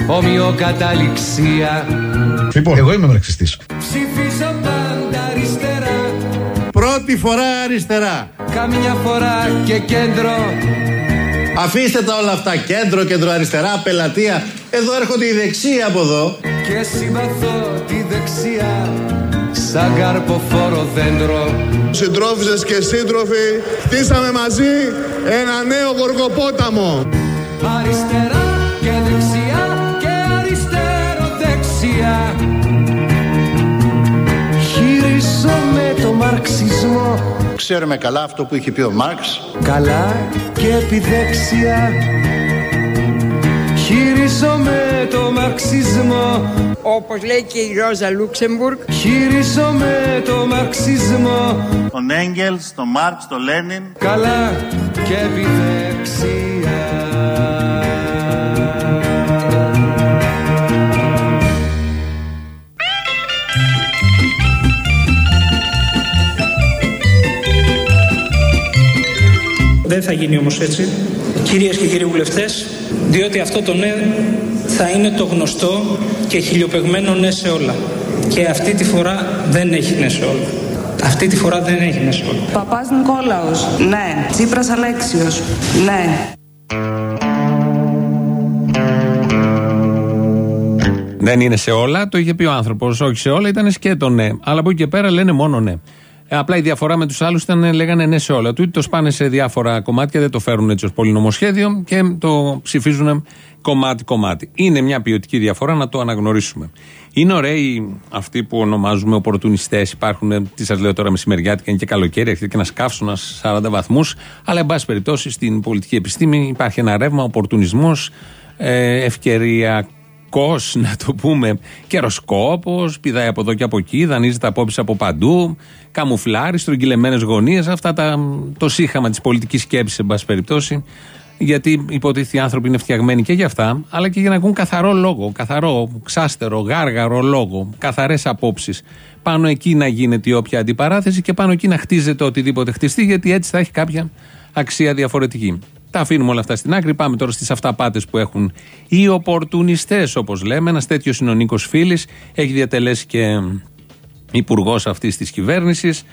ομοιοκαταληξία. Λοιπόν, εγώ είμαι μαρξιστής. Πρώτη φορά αριστερά. Καμιά φορά και κέντρο. Αφήστε τα όλα αυτά. Κέντρο, κέντρο αριστερά, πελατεία. Εδώ έρχονται οι δεξιοί από εδώ. Και συμπαθώ τη δεξιά σαν καρποφόρο δέντρο. Συντρόφισσες και σύντροφοι, χτίσαμε μαζί ένα νέο γοργοπόταμο. Αριστερά μαρξισμό. Ξέρουμε καλά αυτό που είχε πει ο Μάρξ. Καλά και επιδέξια. Χειρίζομαι το μαρξισμό. Όπως λέει και η Ρόζα Λούξεμπουργκ Χειρίζομαι το μαρξισμό. Τον Έγγελς, τον Μάρξ, τον Λένιν. Καλά και επιδέξια Δεν θα γίνει όμως έτσι. Κυρίες και κύριοι βουλευτές, διότι αυτό το ναι θα είναι το γνωστό και χιλιοπεγμένο ναι σε όλα. Και αυτή τη φορά δεν έχει ναι σε όλα. Αυτή τη φορά δεν έχει ναι σε όλα. Παπάς Νικόλαος, ναι. Τσίπρας Αλέξιος, ναι. Δεν είναι σε όλα, το είχε πει ο άνθρωπος. Όχι σε όλα, ήταν σκέτο ναι. Αλλά από εκεί και πέρα λένε μόνο ναι. Ε, απλά η διαφορά με τους άλλους ήταν λέγανε ναι σε όλα. Τούτοι το σπάνε σε διάφορα κομμάτια, δεν το φέρουν έτσι ως πολυνομοσχέδιο και το ψηφίζουν κομμάτι-κομμάτι. Είναι μια ποιοτική διαφορά να το αναγνωρίσουμε. Είναι ωραίοι αυτοί που ονομάζουμε οπορτουνιστές. Υπάρχουν, τι σας λέω τώρα, μεσημεριάτικα, είναι και καλοκαίρι, έρχεται και ένας καύσωνας 40 βαθμούς. Αλλά, εν πάση περιπτώσει, στην πολιτική επιστήμη υπάρχει ένα ρεύμα, οπορτουνισμός, ε, ευκαιρία κος, να το πούμε, καιροσκόπο, πηδάει από εδώ και από εκεί, δανείζεται απόψεις από παντού, καμουφλάρι, στρογγυλεμένες γωνίες, αυτά τα, το σύγχαμα της πολιτικής σκέψης, εν πάση περιπτώσει. Γιατί υποτίθεται οι άνθρωποι είναι φτιαγμένοι και για αυτά, αλλά και για να ακούν καθαρό λόγο, καθαρό, ξάστερο, γάργαρο λόγο, καθαρές απόψεις. Πάνω εκεί να γίνεται η όποια αντιπαράθεση και πάνω εκεί να χτίζεται οτιδήποτε χτιστεί, γιατί έτσι θα έχει κάποια αξία διαφορετική. Τα αφήνουμε όλα αυτά στην άκρη. Πάμε τώρα στις αυταπάτες που έχουν οι οπορτουνιστές, όπως λέμε. Ένας τέτοιος είναι ο Νίκος Φίλης. Έχει διατελέσει και υπουργός αυτής της κυβέρνησης.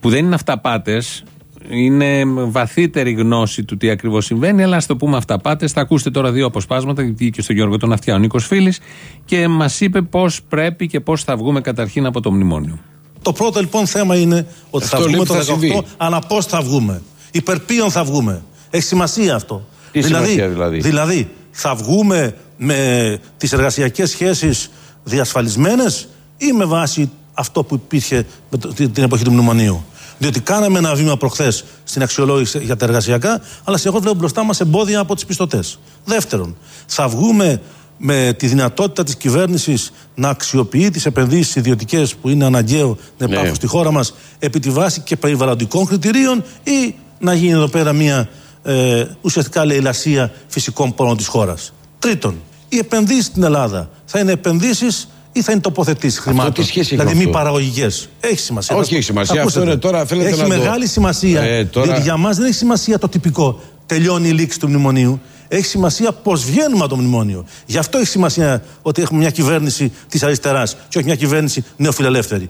Που δεν είναι αυταπάτες. Είναι βαθύτερη γνώση του τι ακριβώς συμβαίνει, αλλά ας το πούμε αυταπάτες. Θα ακούσετε τώρα δύο αποσπάσματα, γιατί και στον Γιώργο τον Αυτιά ο Νίκος Φίλης και μας είπε πώς πρέπει και πώς θα βγούμε καταρχήν από το μνημόνιο. Το πρώτο λοιπόν θέμα είναι ότι Αυτό θα βγούμε λέει το που θα 18, συμβεί. αλλά πώς θα βγούμε. Υπέρ ποιον θα βγούμε. Έχει σημασία αυτό. Τι σημασία δηλαδή; δηλαδή, θα βγούμε με τις εργασιακές σχέσεις διασφαλισμένες ή με βάση αυτό που υπήρχε με το- την την εποχή του μνημονίου; Διότι κάναμε ένα βήμα προχθές στην αξιολόγηση για τα εργασιακά, αλλά σε εγώ βλέπω μπροστά μας εμπόδια από τις πιστωτές. Δεύτερον, θα βγούμε με τη δυνατότητα της κυβέρνησης να αξιοποιεί τις επενδύσεις ιδιωτικές που είναι αναγκαίο να Ναι. υπάρχουν στη χώρα μας επί τη βάση και περιβαλλοντικών κριτηρίων ή να γίνει εδώ πέρα μια ε, ουσιαστικά λαιλασία φυσικών πόρων της χώρας. Τρίτον, οι επενδύσεις στην Ελλάδα θα είναι επενδύσεις ή θα είναι τοποθετήσεις χρημάτων. τι σχέση έχει δηλαδή με μη αυτό; παραγωγικές. Έχει σημασία. Όχι, Θα- έχει σημασία. Ακούστε Αυτό είναι το. τώρα, θέλετε Έχει να το- μεγάλη σημασία. Ε, τώρα- Διότι για μας δεν έχει σημασία το τυπικό. Τελειώνει η λήξη του μνημονίου. Έχει σημασία πώς βγαίνουμε από το μνημόνιο. Γι' αυτό έχει σημασία ότι έχουμε μια κυβέρνηση της αριστεράς και όχι μια κυβέρνηση νεοφιλελεύθερη.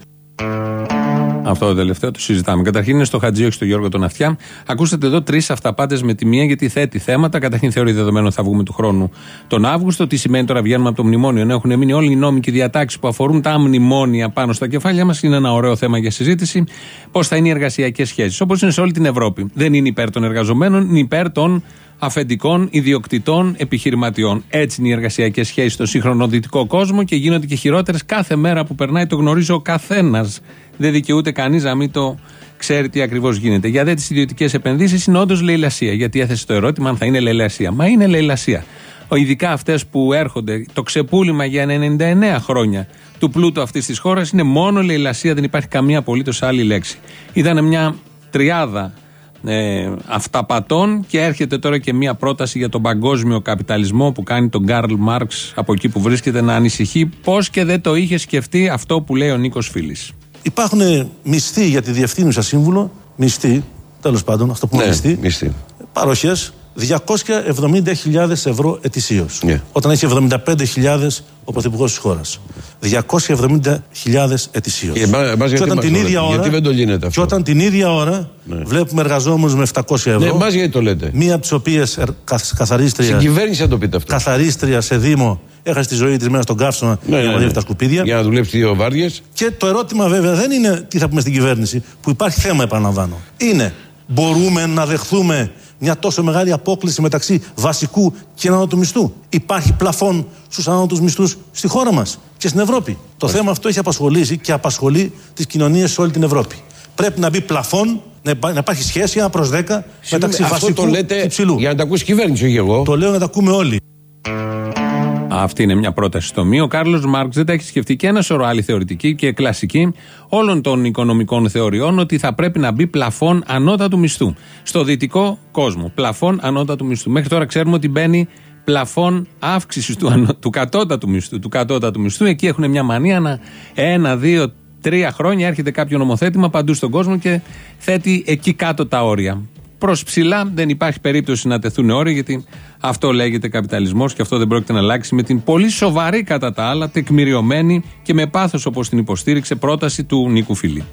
Αυτό το τελευταίο το συζητάμε. Καταρχήν είναι στο Χατζή, όχι στο Γιώργο τον Αυτιά. Ακούσατε εδώ τρεις αυταπάτε με τη μία γιατί θέτει θέματα. Καταρχήν θεωρεί δεδομένο ότι θα βγούμε του χρόνου τον Αύγουστο. Τι σημαίνει τώρα βγαίνουμε από το μνημόνιο. Ενώ έχουν μείνει όλοι οι νόμοι και οι διατάξεις που αφορούν τα μνημόνια πάνω στα κεφάλια μας. Είναι ένα ωραίο θέμα για συζήτηση. Πώς θα είναι οι εργασιακές σχέσεις. Όπως είναι σε όλη την Ευρώπη. Δεν είναι υπέρ των εργαζομένων, είναι υπέρ των αφεντικών, ιδιοκτητών, επιχειρηματιών. Έτσι είναι οι εργασιακές σχέσεις στο σύγχρονο δυτικό κόσμο και γίνονται και χειρότερες κάθε μέρα που περνάει. Το γνωρίζει ο καθένας. Δεν δικαιούται κανείς να μην το ξέρει τι ακριβώς γίνεται. Για δε τις ιδιωτικές επενδύσεις είναι όντως λαιλασία. Γιατί έθεσε το ερώτημα αν θα είναι λαιλασία. Μα είναι λαιλασία. Ο, ειδικά αυτές που έρχονται, το ξεπούλημα για 99 χρόνια του πλούτου αυτής της χώρας είναι μόνο λαιλασία, δεν υπάρχει καμία απολύτως άλλη λέξη. Ήταν μια τριάδα ε, αυταπατών και έρχεται τώρα και μια πρόταση για τον παγκόσμιο καπιταλισμό που κάνει τον Γκάρλ Μάρξ από εκεί που βρίσκεται να ανησυχεί πώς και δεν το είχε σκεφτεί αυτό που λέει ο Νίκος Φίλης. Υπάρχουν ε, μισθοί για τη διευθύνουσα σύμβουλο, μισθοί, τέλος πάντων, αυτό που πούμε Ναι, μισθοί, μισθοί. παροχές 270.000 ευρώ ετησίως. Ναι. Όταν έχει 75.000 ο πρωθυπουργός της χώρας. 270.000 ετησίως. Και εμά- εμάς γιατί όταν μας την το ίδια λέτε, ώρα. γιατί δεν το γίνεται αυτό; Και όταν την ίδια ώρα βλέπουμε εργαζόμενους με 700 ευρώ. Ναι, εμάς γιατί το λέτε; Μία από τις οποίες καθαρίστρια. Στην κυβέρνηση θα το πείτε αυτό. Καθαρίστρια σε Δήμο έχασε τη ζωή της μέσα στον καύσωνα Ναι, για να ναι, μαζεύει ναι. τα σκουπίδια. Για να δουλέψει δύο βάρδιες. Και το ερώτημα βέβαια δεν είναι τι θα πούμε στην κυβέρνηση, που υπάρχει θέμα επαναλαμβάνω. Είναι μπορούμε να δεχθούμε μια τόσο μεγάλη απόκληση μεταξύ βασικού και ανώτατου μισθού. Υπάρχει πλαφόν στους ανώτατου μισθούς στη χώρα μας και στην Ευρώπη. Το θέμα αυτό έχει απασχολήσει και απασχολεί τις κοινωνίες σε όλη την Ευρώπη. Πρέπει να μπει πλαφόν, να υπά- να υπάρχει σχέση ένα προς 10 μεταξύ αυτό βασικού το λέτε και υψηλού. για να τα ακούσει η κυβέρνηση, όχι εγώ. Το λέω να τα ακούμε όλοι. Αυτή είναι μια πρόταση στο μείο. Ο Κάρλος Μάρξ δεν τα έχει σκεφτεί και ένα σωρό άλλοι θεωρητικοί και κλασικοί όλων των οικονομικών θεωριών ότι θα πρέπει να μπει πλαφόν ανώτατου μισθού. Στο δυτικό κόσμο. Πλαφόν ανώτατου μισθού. Μέχρι τώρα ξέρουμε ότι μπαίνει πλαφόν αύξησης του, ανώ- του κατώτατου μισθού. Του κατώτατου μισθού. Εκεί έχουν μια μανία να ένα, δύο, τρία χρόνια έρχεται κάποιο νομοθέτημα παντού στον κόσμο και θέτει εκεί κάτω τα όρια. Προς ψηλά. Δεν υπάρχει περίπτωση να τεθούν όροι, γιατί αυτό λέγεται καπιταλισμός και αυτό δεν πρόκειται να αλλάξει με την πολύ σοβαρή κατά τα άλλα, τεκμηριωμένη και με πάθος όπως την υποστήριξε πρόταση του Νίκου Φιλή.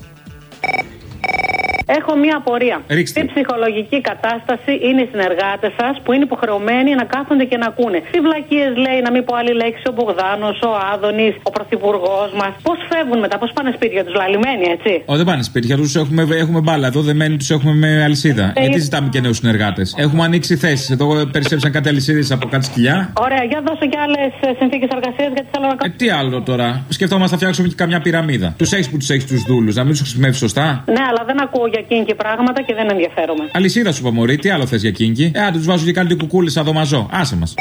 Έχω μία απορία. Ρίξτε. Τι ψυχολογική κατάσταση είναι οι συνεργάτες σας που είναι υποχρεωμένοι να κάθονται και να ακούνε. Τι βλακίες λέει, να μην πω άλλη λέξη, ο Μπογδάνος, ο Άδωνης, ο πρωθυπουργός μας. Πώς φεύγουν μετά, πώς πάνε σπίτια τους, λαλημένοι, έτσι; Ω, δεν πάνε σπίτια τους, έχουμε, έχουμε μπάλα. Εδώ δεμένοι τους έχουμε με αλυσίδα. Ε, Γιατί ε, ζητάμε και νέους συνεργάτες; Έχουμε ανοίξει θέσεις. Εδώ περισσέψαν κάτι αλυσίδες από κάτι σκυλιά. Ωραία, για δώσω και άλλες συνθήκες εργασίας γιατί θέλω να Ε, κάνω. τι άλλο τώρα; Σκεφτόμαστε να φτιάξουμε και καμιά πυραμίδα. Τους έχεις που τους έχεις τους δούλους, να μην τους χρησιμεύεις σωστά; Ναι, αλλά δεν ακούω για εκείνη και πράγματα και δεν ενδιαφέρομαι. Αλυσίδα σου είπα, Μωρή, τι άλλο θες για κίνκι. Ε, αν τους βάζω και κάτι κουκούλη σαν δωμαζό. Άσε μας.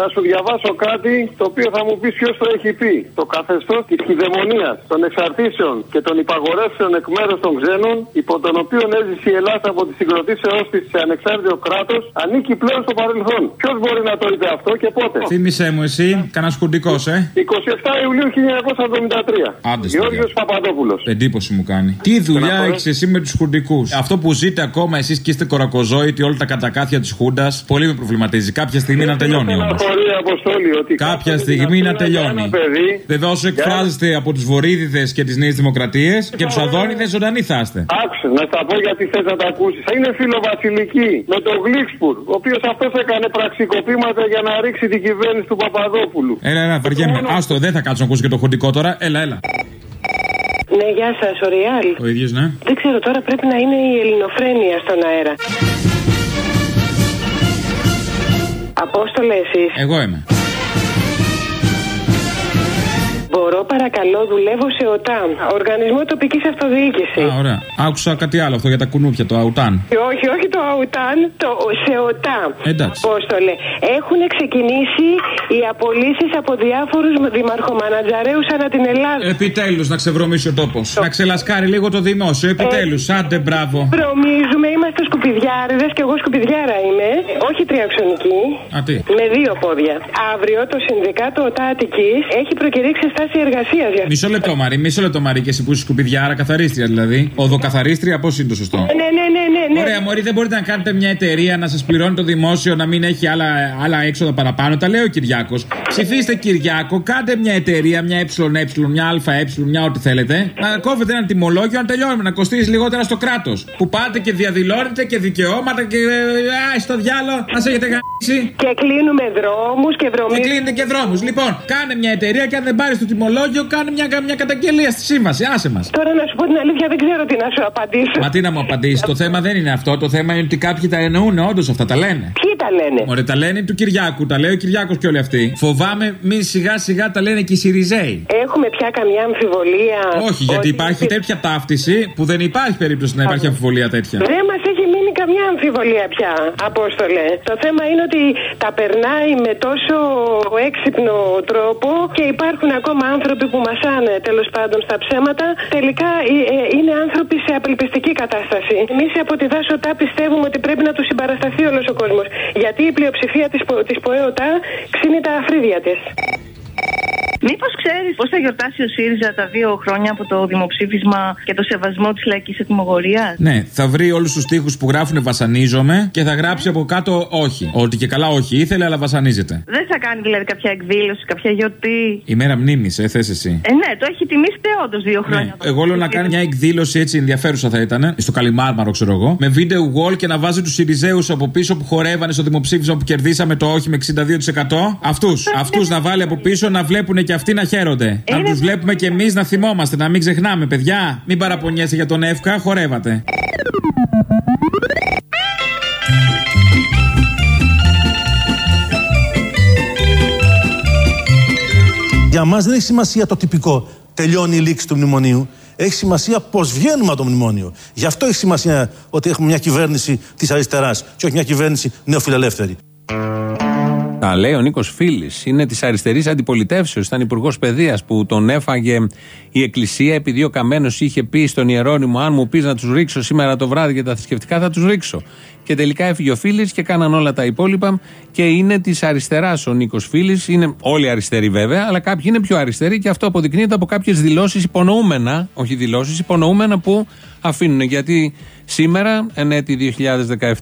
Θα σου διαβάσω κάτι το οποίο θα μου πεις ποιος το έχει πει. Το καθεστώς της κυδαιμονίας, των εξαρτήσεων και των υπαγορεύσεων εκ μέρους των ξένων, υπό τον οποίο έζησε η Ελλάδα από τη συγκροτήσεώς της σε ανεξάρτητο κράτος, ανήκει πλέον στο παρελθόν. Ποιος μπορεί να το είπε αυτό και πότε; Θύμησέ μου εσύ, κανένας κουντικό, ε. 27 Ιουλίου 1973. Άντες, Γιώργο Παπαδόπουλος. Εντύπωση μου κάνει. Τι δουλειά έχεις εσύ με τους χουντικούς; Αυτό που ζείτε ακόμα εσείς και είστε κορακοζόητοι όλα τα κατακάθια της Χούντας, πολύ με προβληματίζει. Κάποια στιγμή να τελειώνει όμως. Αποστόλη, ότι Κάποια στιγμή να τελειώνει. παιδί- Βέβαια, όσο εκφράζεστε από του Βορύδιδε και τι Νέε Δημοκρατίε και του Αδόνιδε, ζωντανοί θα είστε. Άκουσε, να στα πω γιατί θε να τα ακούσει. Είναι φιλοβασιλική με τον Γλίξπουρ, ο οποίο αυτό έκανε πραξικοπήματα για να ρίξει την κυβέρνηση του Παπαδόπουλου. Έλα, έλα, βαριέμαι. Άστο, δεν θα κάτσω να ακούσω και το χουντικό τώρα. Έλα, έλα. Ναι, γεια σα, ο Ριάλ. Ο ίδιο, ναι. Δεν ξέρω, τώρα πρέπει να είναι η ελληνοφρένεια στον αέρα. Απόστολε, εσεί. Εγώ είμαι. Μπορώ, παρακαλώ, δουλεύω σε ΟΤΑΜ, Οργανισμό Τοπικής Αυτοδιοίκησης. Α, ωραία. Άκουσα κάτι άλλο αυτό για τα κουνούπια, το αουτάν. Όχι, όχι το ΑΟΤΑΝ, το σε ΟΤΑΜ. Εντάξει. Απόστολε, έχουν ξεκινήσει οι απολύσεις από διάφορους δημαρχομανατζαρέους ανά την Ελλάδα. Επιτέλους να ξεβρωμίσει ο τόπος. Να ξελασκάρει λίγο το δημόσιο. Επιτέλους. Άντε, μπράβο. Προμίζουμε, είμαστε σκουπιδιάριδες και εγώ σκουπιδιάρα είμαι. Όχι τριαξονική. Α, τι; Με δύο πόδια. Αύριο το Συνδικάτο ΟΤΑ Αττικής έχει προκηρύξει στάση εργασίας για αυτό. Μισό λεπτό, Μαρή, μισό λεπτό, Μαρή, και εσύ που είσαι σκουπιδιάρα, καθαρίστρια δηλαδή. Οδοκαθαρίστρια, πώς είναι το σωστό; Ναι, ναι, ναι, ναι, ναι. Ωραία, Μωρή, δεν μπορείτε να κάνετε μια εταιρεία να σας πληρώνει το δημόσιο, να μην έχει άλλα, άλλα έξοδα παραπάνω. Τα λέει ο Κυριάκος. Ψηφίστε Κυριάκο, κάντε μια εταιρεία, μια ΕΕ, μια ΑΕ, μια ό,τι θέλετε. Να κόβετε ένα τιμολόγιο να τελειώνουμε, να κοστίζει λιγότερα στο κράτος. Που πάτε και διαδηλώνετε και δικαιώματα και. Α, στο διάλογο, να σε έχετε γαμίσει. Και κλείνουμε δρόμους και δρομοί. Και κλείνετε και δρόμους. Λοιπόν, κάνε μια εταιρεία και αν δεν πάρεις το τιμολόγιο, κάνε μια, μια καταγγελία στη σύμβαση. Άσε μας. Τώρα να σου πω την αλήθεια, δεν ξέρω τι να σου απαντήσω. Μα τι να μου απαντήσεις, το θέμα δεν είναι αυτό. Το θέμα είναι ότι κάποιοι τα εννοούν, όντως αυτά τα λένε. Ποιοι τα λένε; Ωραία, τα λένε του Κυριάκου, τα λέει ο Κυριάκος και όλοι αυτοί. Φοβάμαι μην σιγά σιγά τα λένε και οι Σιριζέοι. Έχουμε πια καμιά αμφιβολία. Όχι, γιατί υπάρχει τέτοια ταύτιση που δεν υπάρχει περίπτωση να υπάρχει αμφιβολία τέτοια. Δεν μας έχει μείνει καμιά αμφιβολία πια, Απόστολε. Το θέμα είναι ότι τα περνάει με τόσο έξυπνο τρόπο και υπάρχουν ακόμα άνθρωποι που μασάνε τέλος πάντων στα ψέματα. Τελικά ε, ε, είναι άνθρωποι σε απελπιστική κατάσταση. Εμείς από τη Δάσοτα πιστεύουμε ότι πρέπει να τους συμπαρασταθεί όλος ο κόσμος. Γιατί η πλειοψηφία της της ΠΟΕΟΤΑ ξύνει τα αφρίδια της. Μήπως ξέρεις πώς θα γιορτάσει ο ΣΥΡΙΖΑ τα δύο χρόνια από το δημοψήφισμα και το σεβασμό της λαϊκής ατιμογορίας; Ναι, θα βρει όλους τους τοίχου που γράφουν Βασανίζομαι και θα γράψει από κάτω Όχι. Ότι και καλά όχι ήθελε, αλλά βασανίζεται. Δεν θα κάνει δηλαδή κάποια εκδήλωση, κάποια γιορτή; Η μέρα μνήμης, ε, θες εσύ. Ε, ναι, το έχει τιμήσει όντως δύο χρόνια. Ναι. Εγώ λέω να κάνει μια εκδήλωση έτσι ενδιαφέρουσα θα ήταν, στο Καλιμάρμαρο ξέρω εγώ, με βίντεο wall και να βάζει τους Σιριζέους από πίσω που χορεύανε στο δημοψήφισμα που κερδίσαμε το όχι με 62%. Αυτούς. Αυτούς να βάλει από πίσω να βλέπουν και αυτοί να χαίρονται. Να τους βλέπουμε και εμείς να θυμόμαστε, να μην ξεχνάμε, παιδιά. Μην παραπονιέσαι για τον Εύκα, χορεύατε. Για μας δεν έχει σημασία το τυπικό. Τελειώνει η λήξη του μνημονίου. Έχει σημασία πώς βγαίνουμε από το μνημόνιο. Γι' αυτό έχει σημασία ότι έχουμε μια κυβέρνηση της αριστεράς και όχι μια κυβέρνηση νεοφιλελεύθερη. Τα λέει ο Νίκος Φίλης. Είναι της αριστερής αντιπολιτεύσεως. Ήταν υπουργός παιδείας που τον έφαγε η Εκκλησία επειδή ο Καμένος είχε πει στον Ιερόνιμο: Αν μου πεις να τους ρίξω σήμερα το βράδυ για τα θρησκευτικά, θα τους ρίξω. Και τελικά έφυγε ο Φίλη και κάναν όλα τα υπόλοιπα. Και είναι της αριστεράς ο Νίκος Φίλη. Είναι όλοι αριστεροί βέβαια, αλλά κάποιοι είναι πιο αριστεροί και αυτό αποδεικνύεται από κάποιες δηλώσεις υπονοούμενα, όχι δηλώσεις, υπονοούμενα που Αφήνουν γιατί σήμερα, εν έτη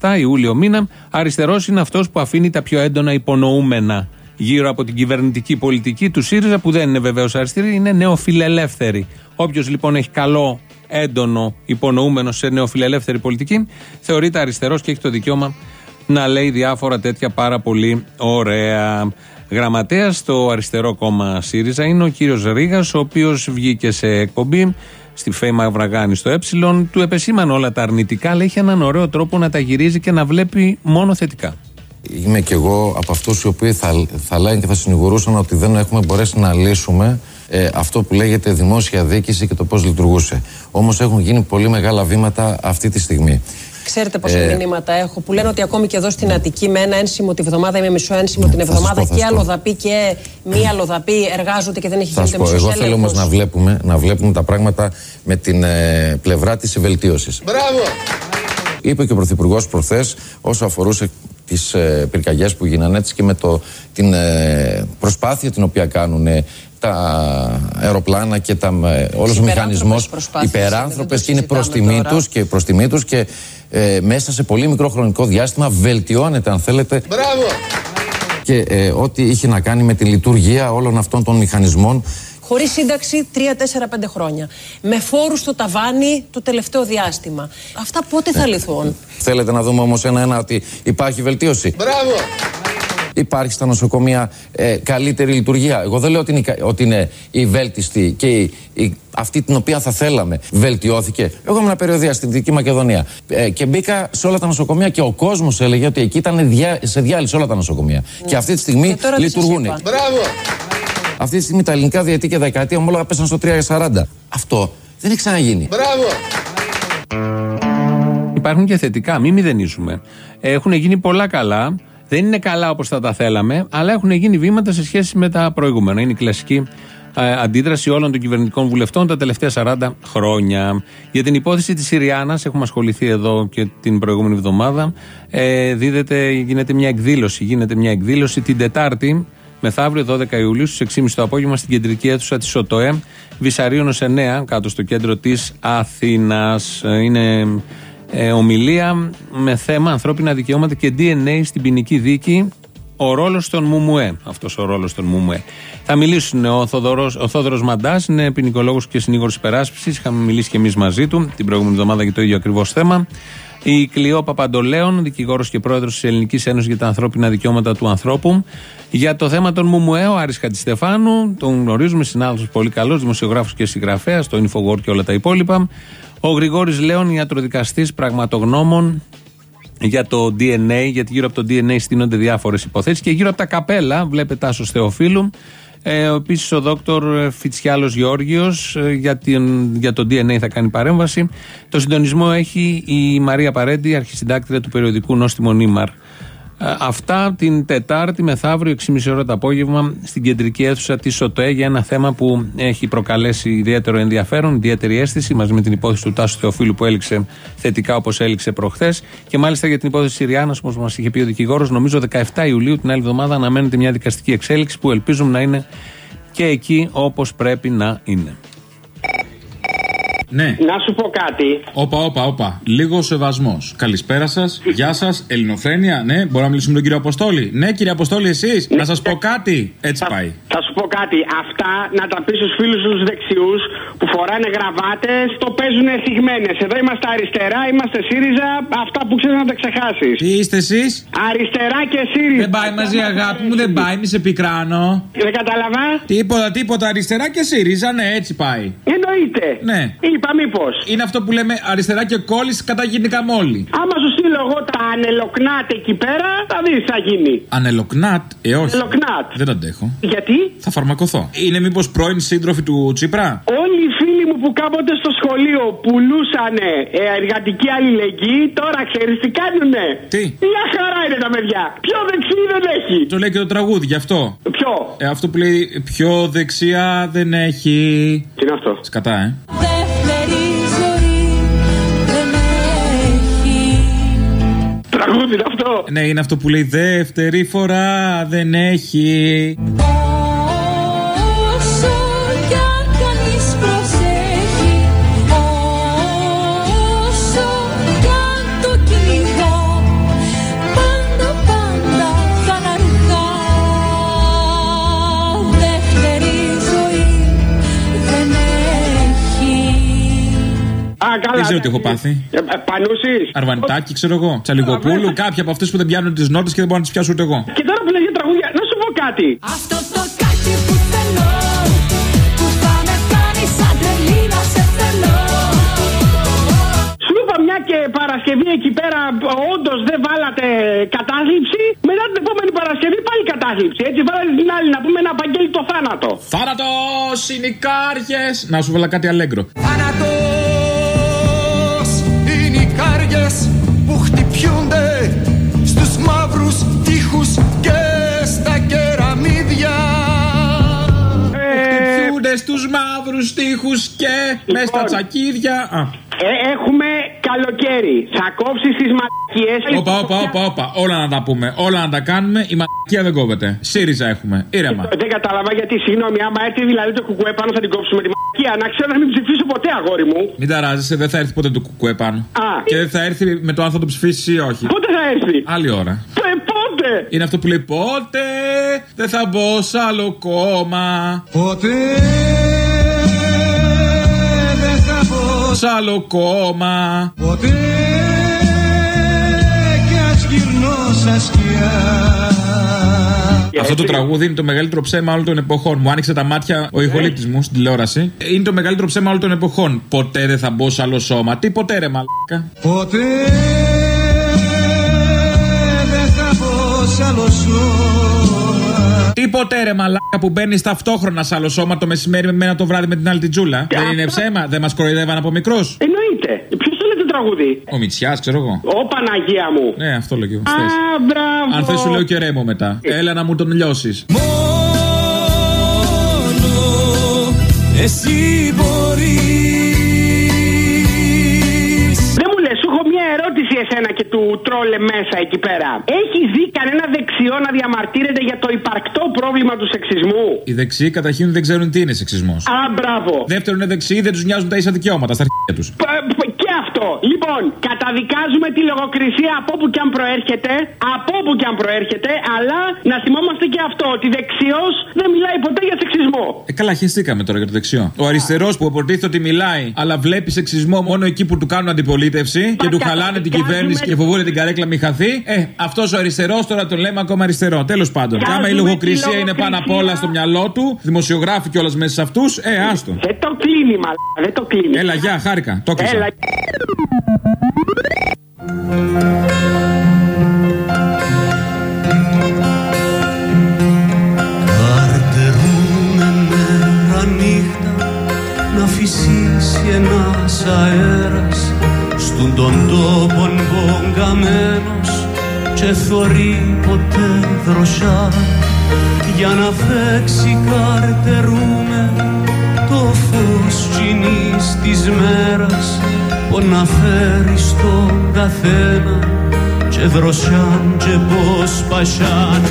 2017, Ιούλιο μήνα, αριστερός είναι αυτός που αφήνει τα πιο έντονα υπονοούμενα γύρω από την κυβερνητική πολιτική του ΣΥΡΙΖΑ, που δεν είναι βεβαίως αριστερή, είναι νεοφιλελεύθερη. Όποιος λοιπόν έχει καλό, έντονο υπονοούμενο σε νεοφιλελεύθερη πολιτική, θεωρείται αριστερός και έχει το δικαίωμα να λέει διάφορα τέτοια πάρα πολύ ωραία. Γραμματέας στο αριστερό κόμμα ΣΥΡΙΖΑ είναι ο κύριος Ρίγα, ο οποίος βγήκε σε εκπομπή στη Φέιμα Βραγάνη στο Ε. Του επεσήμανε όλα τα αρνητικά, αλλά είχε έναν ωραίο τρόπο να τα γυρίζει και να βλέπει μόνο θετικά. Είμαι κι εγώ από αυτούς οι οποίοι θα, θα λένε και θα συνηγορούσαν ότι δεν έχουμε μπορέσει να λύσουμε ε, αυτό που λέγεται δημόσια διοίκηση και το πώς λειτουργούσε. Όμως έχουν γίνει πολύ μεγάλα βήματα αυτή τη στιγμή. Ξέρετε πόσα ε, μηνύματα έχω που λένε ότι ακόμη και εδώ στην Αττική με ένα ένσημο τη βδομάδα ή με μισό ένσημο ναι, την εβδομάδα και αλλοδαπή και μία αλλοδαπή εργάζονται και δεν έχει γίνει μισός Εγώ θέλω όμως να βλέπουμε, να βλέπουμε τα πράγματα με την ε, πλευρά της βελτίωση. Μπράβο! Είπε και ο Πρωθυπουργός προχθές όσο αφορούσε τις ε, πυρκαγιές που γίνανε έτσι και με το, την ε, προσπάθεια την οποία κάνουν τα αεροπλάνα και τα, ε, όλος ο μηχανισμός υπεράνθρωπες και είναι προς τιμή τους και, προς τιμή τους και ε, μέσα σε πολύ μικρό χρονικό διάστημα βελτιώνεται αν θέλετε Μπράβο! και ε, ό,τι είχε να κάνει με τη λειτουργία όλων αυτών των μηχανισμών Χωρίς σύνταξη 3-4-5 χρόνια. Με φόρους στο ταβάνι το τελευταίο διάστημα. Αυτά πότε θα λυθούν; Θέλετε να δούμε όμως ένα-ένα ότι υπάρχει βελτίωση. Μπράβο! υπάρχει στα νοσοκομεία ε, καλύτερη λειτουργία. Εγώ δεν λέω ότι είναι, ότι είναι η βέλτιστη και η, η, αυτή την οποία θα θέλαμε. Βελτιώθηκε. Εγώ ήμουν περιοδία στην Δυτική Μακεδονία ε, και μπήκα σε όλα τα νοσοκομεία και ο κόσμος έλεγε ότι εκεί ήταν διά, σε διάλυση όλα τα νοσοκομεία. Και αυτή τη στιγμή λειτουργούν. Μπράβο! Αυτή τη στιγμή τα ελληνικά διετή και δεκαετία ομόλογα πέσαν στο 3,40. Αυτό δεν έχει ξαναγίνει. Μπράβο! Υπάρχουν και θετικά, μην μηδενίσουμε. Έχουν γίνει πολλά καλά. Δεν είναι καλά όπως θα τα θέλαμε, αλλά έχουν γίνει βήματα σε σχέση με τα προηγούμενα. Είναι η κλασική ε, αντίδραση όλων των κυβερνητικών βουλευτών τα τελευταία 40 χρόνια. Για την υπόθεση της Συριάνας, έχουμε ασχοληθεί εδώ και την προηγούμενη εβδομάδα. Ε, δίδεται, γίνεται μια εκδήλωση. Γίνεται μια εκδήλωση την Τετάρτη, μεθαύριο 12 Ιουλίου, στις 6.30 το απόγευμα, στην κεντρική αίθουσα της ΟΤΟΕ, Βυσαρίωνο 9, κάτω στο κέντρο της Αθήνας. Ε, είναι ε, ομιλία με θέμα ανθρώπινα δικαιώματα και DNA στην ποινική δίκη. Ο ρόλος των Μουμουέ. Αυτός ο ρόλος των Μουμουέ. Θα μιλήσουν ο, Θοδωρός, ο Θόδωρος Μαντάς, είναι ποινικολόγος και συνήγορος υπεράσπισης. Είχαμε μιλήσει και εμείς μαζί του την προηγούμενη εβδομάδα για το ίδιο ακριβώς θέμα. Η Κλειό Παπαντολέων, δικηγόρος και πρόεδρος της Ελληνικής Ένωσης για τα Ανθρώπινα Δικαιώματα του Ανθρώπου. Για το θέμα των Μουμουέ, ο Άρης Χατιστεφάνου, τον γνωρίζουμε, συνάδελφος πολύ καλός, δημοσιογράφος και συγγραφέας, το Infowar και όλα τα υπόλοιπα. Ο Γρηγόρης Λέων, ιατροδικαστής, πραγματογνώμων για το DNA, γιατί γύρω από το DNA στείνονται διάφορες υποθέσεις και γύρω από τα καπέλα, βλέπετε Τάσος Θεοφίλου. Ε, Επίσης ο δόκτωρ Φιτσιάλος Γεώργιο ε, για, για το DNA θα κάνει παρέμβαση. Το συντονισμό έχει η Μαρία Παρέντη, αρχισυντάκτρια του περιοδικού Νόστιμο Νίμαρ. Ε, αυτά την Τετάρτη μεθαύριο 6.30 ώρα το απόγευμα στην κεντρική αίθουσα της ΟΤΕ για ένα θέμα που έχει προκαλέσει ιδιαίτερο ενδιαφέρον, ιδιαίτερη αίσθηση μαζί με την υπόθεση του Τάσου Θεοφίλου που έληξε θετικά όπως έληξε προχθές και μάλιστα για την υπόθεση Συριάννα όπως μας είχε πει ο δικηγόρος. Νομίζω 17 Ιουλίου την άλλη εβδομάδα αναμένεται μια δικαστική εξέλιξη που ελπίζουμε να είναι και εκεί όπως πρέπει να είναι. Ναι. Να σου πω κάτι. Όπα, όπα, όπα. Λίγο σεβασμός. Καλησπέρα σας. Γεια σας. Ελληνοφρένια. Ναι, μπορούμε να μιλήσουμε με τον κύριο Αποστόλη. Ναι, κύριε Αποστόλη, εσείς. Να σας πω κάτι. Έτσι θα, πάει. Θα σου πω κάτι. Αυτά να τα πεις στους φίλους τους δεξιούς που φοράνε γραβάτες, το παίζουν θυγμένες. Εδώ είμαστε αριστερά, είμαστε ΣΥΡΙΖΑ. Αυτά που ξέρεις να τα ξεχάσεις. Τι είστε εσείς; Αριστερά και ΣΥΡΙΖΑ. Δεν πάει μαζί, αγάπη μου, δεν πάει, μη σε πικράνω. Δεν κατάλαβα. Τίποτα, τίποτα. Αριστερά και ΣΥΡΙΖΑ, ναι, έτσι πάει. Εννοείται. Ναι. Είπα μήπως. Είναι αυτό που λέμε αριστερά και κόλληση κατά γενικά μόλι. Άμα σου στείλω εγώ τα ανελοκνάτ εκεί πέρα, θα δεις τι θα γίνει. Ανελοκνάτ, ε όχι. Ανελοκνάτ. Δεν αντέχω. Γιατί; Θα φαρμακοθώ. Είναι μήπως πρώην σύντροφοι του Τσίπρα; Όλοι οι φίλοι μου που κάποτε στο σχολείο πουλούσανε ε, εργατική αλληλεγγύη, τώρα ξέρεις τι κάνουνε. Τι; Μια χαρά είναι τα παιδιά. Πιο δεξί δεν έχει. Το λέει και το τραγούδι γι' αυτό. Ποιο; Ε, αυτό που λέει πιο δεξιά δεν έχει. Τι είναι αυτό; Σκατά, ε. Τραγούδι είναι αυτό. Ναι, είναι αυτό που λέει δεύτερη φορά δεν έχει. Δεν ξέρω τι έχω πάθει; Ε, Πανούσης. Αρβανιτάκι, ξέρω εγώ. Τσαλιγοπούλου, κάποιοι από αυτούς που δεν πιάνουν τις νότες και δεν μπορώ να τις πιάσω ούτε εγώ. Και τώρα που λέγει τραγούδια, να σου πω κάτι. Αυτό το κάτι που θέλω Που θα με κάνει σαν τρελή να σε θέλω Σου είπα μια και Παρασκευή εκεί πέρα όντως δεν βάλατε κατάθλιψη. Μετά την επόμενη Παρασκευή πάλι κατάθλιψη. Έτσι βάλατε την άλλη να πούμε ένα απαγγέλει το θάνατο. Θάνατος, συνικάριε. Να σου βάλα κάτι αλέγκρο. Θάνατος είναι οι κάριες που χτυπιούνται στους μαύρους τείχους και στα κεραμίδια. Χτυπιούνται στου μαύρους τείχου και μες στα τσακίδια. Α. Ε, έχουμε καλοκαίρι. Θα κόψεις τις μαλακίες. Όπα, όπα, όπα, όπα. Όλα να τα πούμε. Όλα να τα κάνουμε. Η μαλακία δεν κόβεται. ΣΥΡΙΖΑ έχουμε. Ήρεμα. Δεν κατάλαβα γιατί, συγγνώμη, άμα έρθει δηλαδή το κουκουέ πάνω θα την κόψουμε τη μαλακία. Να ξέρω να μην ψηφίσω ποτέ, αγόρι μου. Μην ταράζεσαι, δεν θα έρθει ποτέ το κουκουέ πάνω. Α. Και δεν θα έρθει με το αν θα το ψηφίσει ή όχι. Πότε θα έρθει; Άλλη ώρα. Ε, πότε; Είναι αυτό που λέει πότε δεν θα μπω σ' άλλο κόμμα. Ποτέ δεν θα πω Σ' άλλο κόμμα. ποτέ κι ας γυρνώ σαν σκιά. Αυτό το τραγούδι είναι το μεγαλύτερο ψέμα όλων των εποχών. Μου άνοιξε τα μάτια ο ηχολήπτης μου στην τηλεόραση. Είναι το μεγαλύτερο ψέμα όλων των εποχών. Ποτέ δεν θα μπω σε άλλο σώμα. Τι ποτέ ρε μαλάκα. Ποτέ πω σ' άλλο σώμα. Τι ποτέ ρε μαλάκα που μπαίνεις ταυτόχρονα σε άλλο σώμα το μεσημέρι με μένα το βράδυ με την άλλη την τζούλα. Δεν είναι ψέμα, δεν μας κοροϊδεύαν από μικρό. Εννοείται. Ποιος το λέει το τραγούδι; Ο Μητσιάς, ξέρω εγώ. Ω Παναγία μου. Ναι, αυτό λέω και εγώ. Α, Θες. μπράβο. Αν θες, σου λέω και ρέμο μετά. Έλα να μου τον λιώσεις. Εσύ μπορείς του τρόλε μέσα εκεί πέρα. Έχει δει κανένα δεξιό να διαμαρτύρεται για το υπαρκτό πρόβλημα του σεξισμού; Οι δεξιοί καταρχήν δεν ξέρουν τι είναι σεξισμός. Α, μπράβο. Δεύτερον, είναι δεξιοί, δεν τους νοιάζουν τα ίσα δικαιώματα στα αρχαία τους. Π- π- Και αυτό. Λοιπόν, καταδικάζουμε τη λογοκρισία από όπου και αν προέρχεται. Από όπου και αν προέρχεται. Αλλά να θυμόμαστε και αυτό. Ότι δεξιός δεν μιλάει ποτέ για σεξισμό. Ε, καλά, χαιστήκαμε τώρα για το δεξιό. Ο αριστερός που υποτίθεται ότι μιλάει, αλλά βλέπει σεξισμό μόνο εκεί που του κάνουν αντιπολίτευση και του χαλάνε την κυβέρνηση και φοβούνται την καρέκλα μη χαθεί. Ε, αυτός ο αριστερός τώρα τον λέμε ακόμα αριστερό. Τέλος πάντων. Και άμα η Βγάζουμε τη λογοκρισία είναι πάνω απ' όλα λογοκρισία. στο μυαλό του, δημοσιογράφοι κιόλας μέσα σε αυτούς, ε, άστο. Δεν το κλείνει, μαλάκα. Δεν το κλείνει. Έλα, γεια, χάρηκα. Το κλείσα. Έλα. Θωρεί ποτέ δροσιά Για να φέξει καρτερούμε το φως κοινής της μέρας που να φέρει στον καθένα και δροσιάν και πως πασιάν.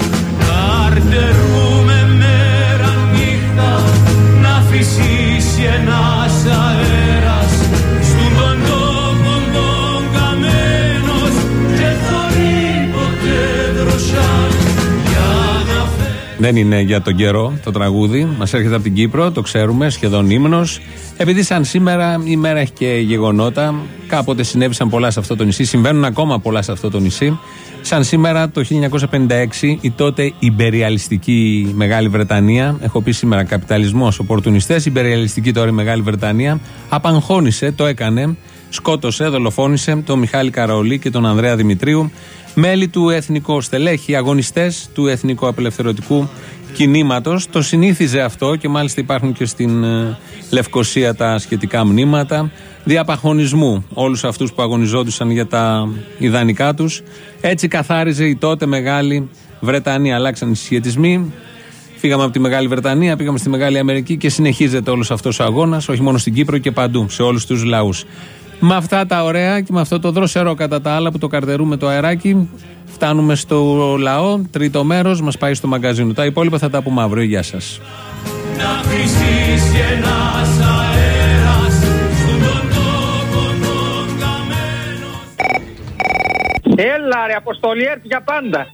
Καρτερούμε μέρα νύχτα να φυσήσει ένας Δεν είναι για τον καιρό το τραγούδι. Μας έρχεται από την Κύπρο, το ξέρουμε, σχεδόν ύμνος. Επειδή σαν σήμερα η μέρα έχει και γεγονότα, κάποτε συνέβησαν πολλά σε αυτό το νησί, συμβαίνουν ακόμα πολλά σε αυτό το νησί. Σαν σήμερα το 1956 η τότε υπεριαλιστική Μεγάλη Βρετανία, έχω πει σήμερα καπιταλισμός, οπορτουνιστέ, υπεριαλιστική τώρα η Μεγάλη Βρετανία, απαγχώνησε, το έκανε, σκότωσε, δολοφόνησε τον Μιχάλη Καραολί και τον Ανδρέα Δημητρίου, μέλη του εθνικού στελέχη, αγωνιστές του εθνικού απελευθερωτικού κινήματος. Το συνήθιζε αυτό και μάλιστα υπάρχουν και στην ε, Λευκοσία τα σχετικά μνήματα διαπαχωνισμού όλους αυτούς που αγωνιζόντουσαν για τα ιδανικά τους. Έτσι καθάριζε η τότε Μεγάλη Βρετανία. Αλλάξαν οι συσχετισμοί. Φύγαμε από τη Μεγάλη Βρετανία, πήγαμε στη Μεγάλη Αμερική και συνεχίζεται όλος αυτός ο αγώνας, όχι μόνο στην Κύπρο και παντού, σε όλους τους λαούς. Με αυτά τα ωραία και με αυτό το δροσερό κατά τα άλλα που το καρτερούμε το αεράκι, φτάνουμε στο λαό. Τρίτο μέρος μας πάει στο μαγκαζίνο. Τα υπόλοιπα θα τα πούμε αύριο. Γεια σας. να φυσήσει ένας αέρας Στου τον τόπο τον καμένος Έλα ρε Αποστολή, έρθει για πάντα.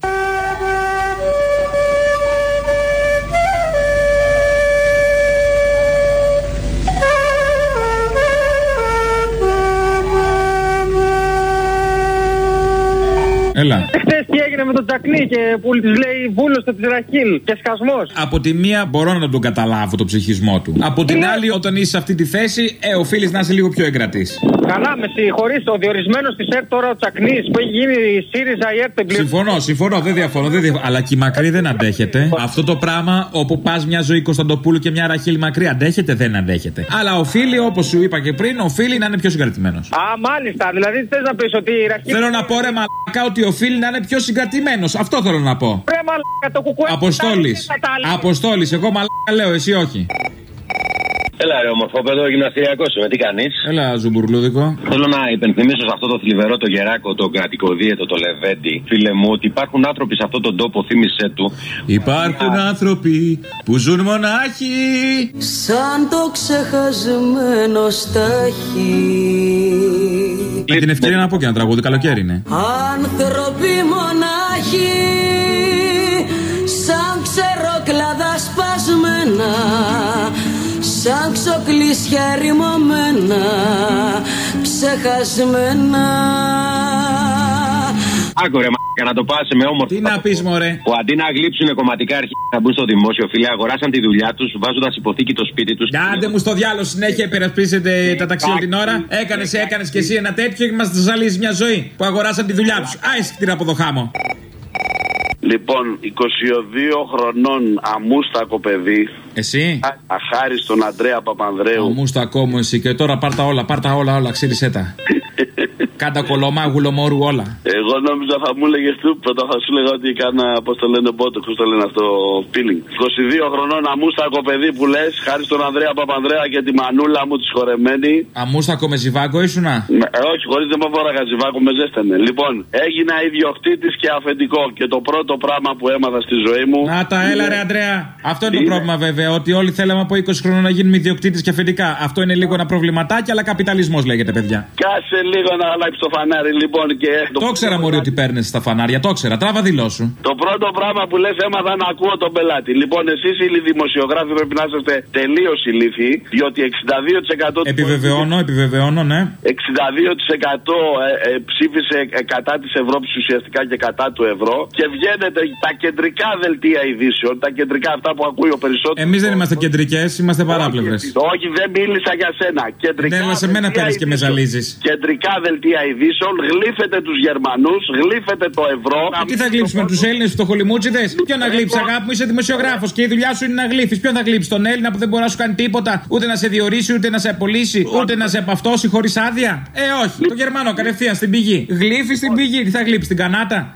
Έλα. Χθες τι έγινε με τον Τσακνί και που της λέει βούλωσε τη Ραχίλ και σκασμός. Από τη μία μπορώ να τον καταλάβω το ψυχισμό του. Από την άλλη, όταν είσαι σε αυτή τη θέση, ε, οφείλεις να είσαι λίγο πιο εγκρατής. Καλά, με συγχωρείς. Ο διορισμένος της ΕΡΤ τώρα ο Τσακνής που έχει γίνει η ΣΥΡΙΖΑ η ΕΡΤ εμπλήρωσε. Συμφωνώ, συμφωνώ, δεν διαφωνώ, δεν διαφωνώ. Αλλά και η μακρύ δεν αντέχεται. Αυτό το πράγμα όπου πας μια ζωή Κωνσταντοπούλου και μια Ραχίλ μακρύ αντέχεται, δεν αντέχεται. Αλλά οφείλει, όπως σου είπα και πριν, οφείλει να είναι πιο συγκρατημένος. Α, μάλιστα. Δηλαδή θες να πεις ότι η Ραχίλ. Θέλω να πω ρε μαλάκα ότι οφείλει να είναι πιο συγκρατημένος. Αυτό θέλω να πω. Ρε μαλάκα το κουκουέ. Αποστόλης. Αποστόλης, εγώ μαλάκα λέω, εσύ όχι. Έλα, ρε ομορφόπεδο, γυμναστηριακό είμαι, τι κάνεις; Έλα, ζουμπουρλούδικο. Θέλω να υπενθυμίσω σε αυτό το θλιβερό το γεράκο, το κρατικοδίαιτο, το λεβέντι, φίλε μου, ότι υπάρχουν άνθρωποι σε αυτόν τον τόπο, θύμισε του. Υπάρχουν άνθρωποι που ζουν μονάχοι. Σαν το ξεχασμένο στάχι Με την ευκαιρία να πω και ένα τραγούδι, καλοκαίρι είναι. Άνθρωποι μονάχοι Σαν ξερόκλαδα σπασμένα Σαν ξοκλήσια ρημωμένα Ξεχασμένα Άκου ρε μαλάκα, να το πας με όμορφο. Τι να πεις, μωρέ; Που αντί να γλύψουν κομματικά αρχικά να μπουν στο δημόσιο, φίλε, αγοράσαν τη δουλειά τους, βάζοντας υποθήκη το σπίτι τους. Άντε μου στο διάλογο συνέχεια υπερασπίσετε τα ταξίδια την ώρα. Έκανες, έκανες και εσύ ένα τέτοιο και μα ζαλίζει μια ζωή που αγοράσαν τη δουλειά τους. Άι, την από το χάμο. Λοιπόν, 22 χρονών αμούστακο παιδί. Εσύ; Αχάρη στον Αντρέα Παπανδρέου. Ο Μούστακό μου εσύ και τώρα πάρτα όλα, πάρτα όλα, όλα, ξύρισέ τα. Κάντα κολομά, γουλομόρου όλα. Εγώ νόμιζα θα μου έλεγε του, πρώτα θα σου λέγα ότι κάνα, πώς το λένε, μπότο, πώς το λένε αυτό, peeling. 22 χρονών αμούστακο παιδί που λες, χάρη στον Ανδρέα Παπανδρέα και τη μανούλα μου της χορεμένη. Αμούστακο με ζιβάγκο ήσουνα; Με- ε, όχι, χωρίς δεν με φόραγα ζιβάκο, με ζέστανε. Λοιπόν, έγινα ιδιοκτήτης και αφεντικό και το πρώτο πράγμα που έμαθα στη ζωή μου. Να τα έλα, ρε Αντρέα. Αυτό είναι το πρόβλημα βέβαια. Ότι όλοι θέλαμε από 20 χρόνια να γίνουμε ιδιοκτήτε και αφεντικά. Αυτό είναι λίγο ένα προβληματάκι, αλλά καπιταλισμός λέγεται, παιδιά. Κάσε λίγο να αλλάξει το φανάρι, λοιπόν. Και Το ξέρα, Μωρή, ότι παίρνεις στα φανάρια. Το ξέρα. Τράβα δηλώσου. Το πρώτο πράγμα που λες, έμαθα να ακούω τον πελάτη. Λοιπόν, εσείς οι δημοσιογράφοι πρέπει να είστε τελείως ηλίθιοι, διότι 62% του- Επιβεβαιώνω, επιβεβαιώνω, ναι. 62% ε, ε, ψήφισε ε, κατά της Ευρώπης ουσιαστικά και κατά του ευρώ και βγαίνετε τα κεντρικά δελτία ειδήσεων, τα κεντρικά αυτά που ακούει ο περισσότερος. Εμείς δεν είμαστε κεντρικές, είμαστε παράπλευρες. Όχι, δεν μίλησα για σένα. Κεντρικά Ναι, αλλά σε μένα δελτία παίρνει και με ειδήσεων. ζαλίζεις. Κεντρικά δελτία ειδήσεων, γλύφετε τους Γερμανούς, γλύφετε το ευρώ. Τι θα γλύψουμε τους Έλληνες φτωχολιμούτσιδε. Ποιο να γλύψει, αγάπη μου, είσαι δημοσιογράφος και η δουλειά σου είναι να γλύφεις. Ποιο θα γλύψει, τον Έλληνα που δεν μπορεί να σου κάνει τίποτα, ούτε να σε διορίσει, ούτε να σε απολύσει, ούτε να σε επαυτώσει χωρίς άδεια; Ε, όχι, το Γερμανό κατευθείαν στην πηγή. Γλύφεις στην πηγή, τι θα γλύψεις την κανάτα;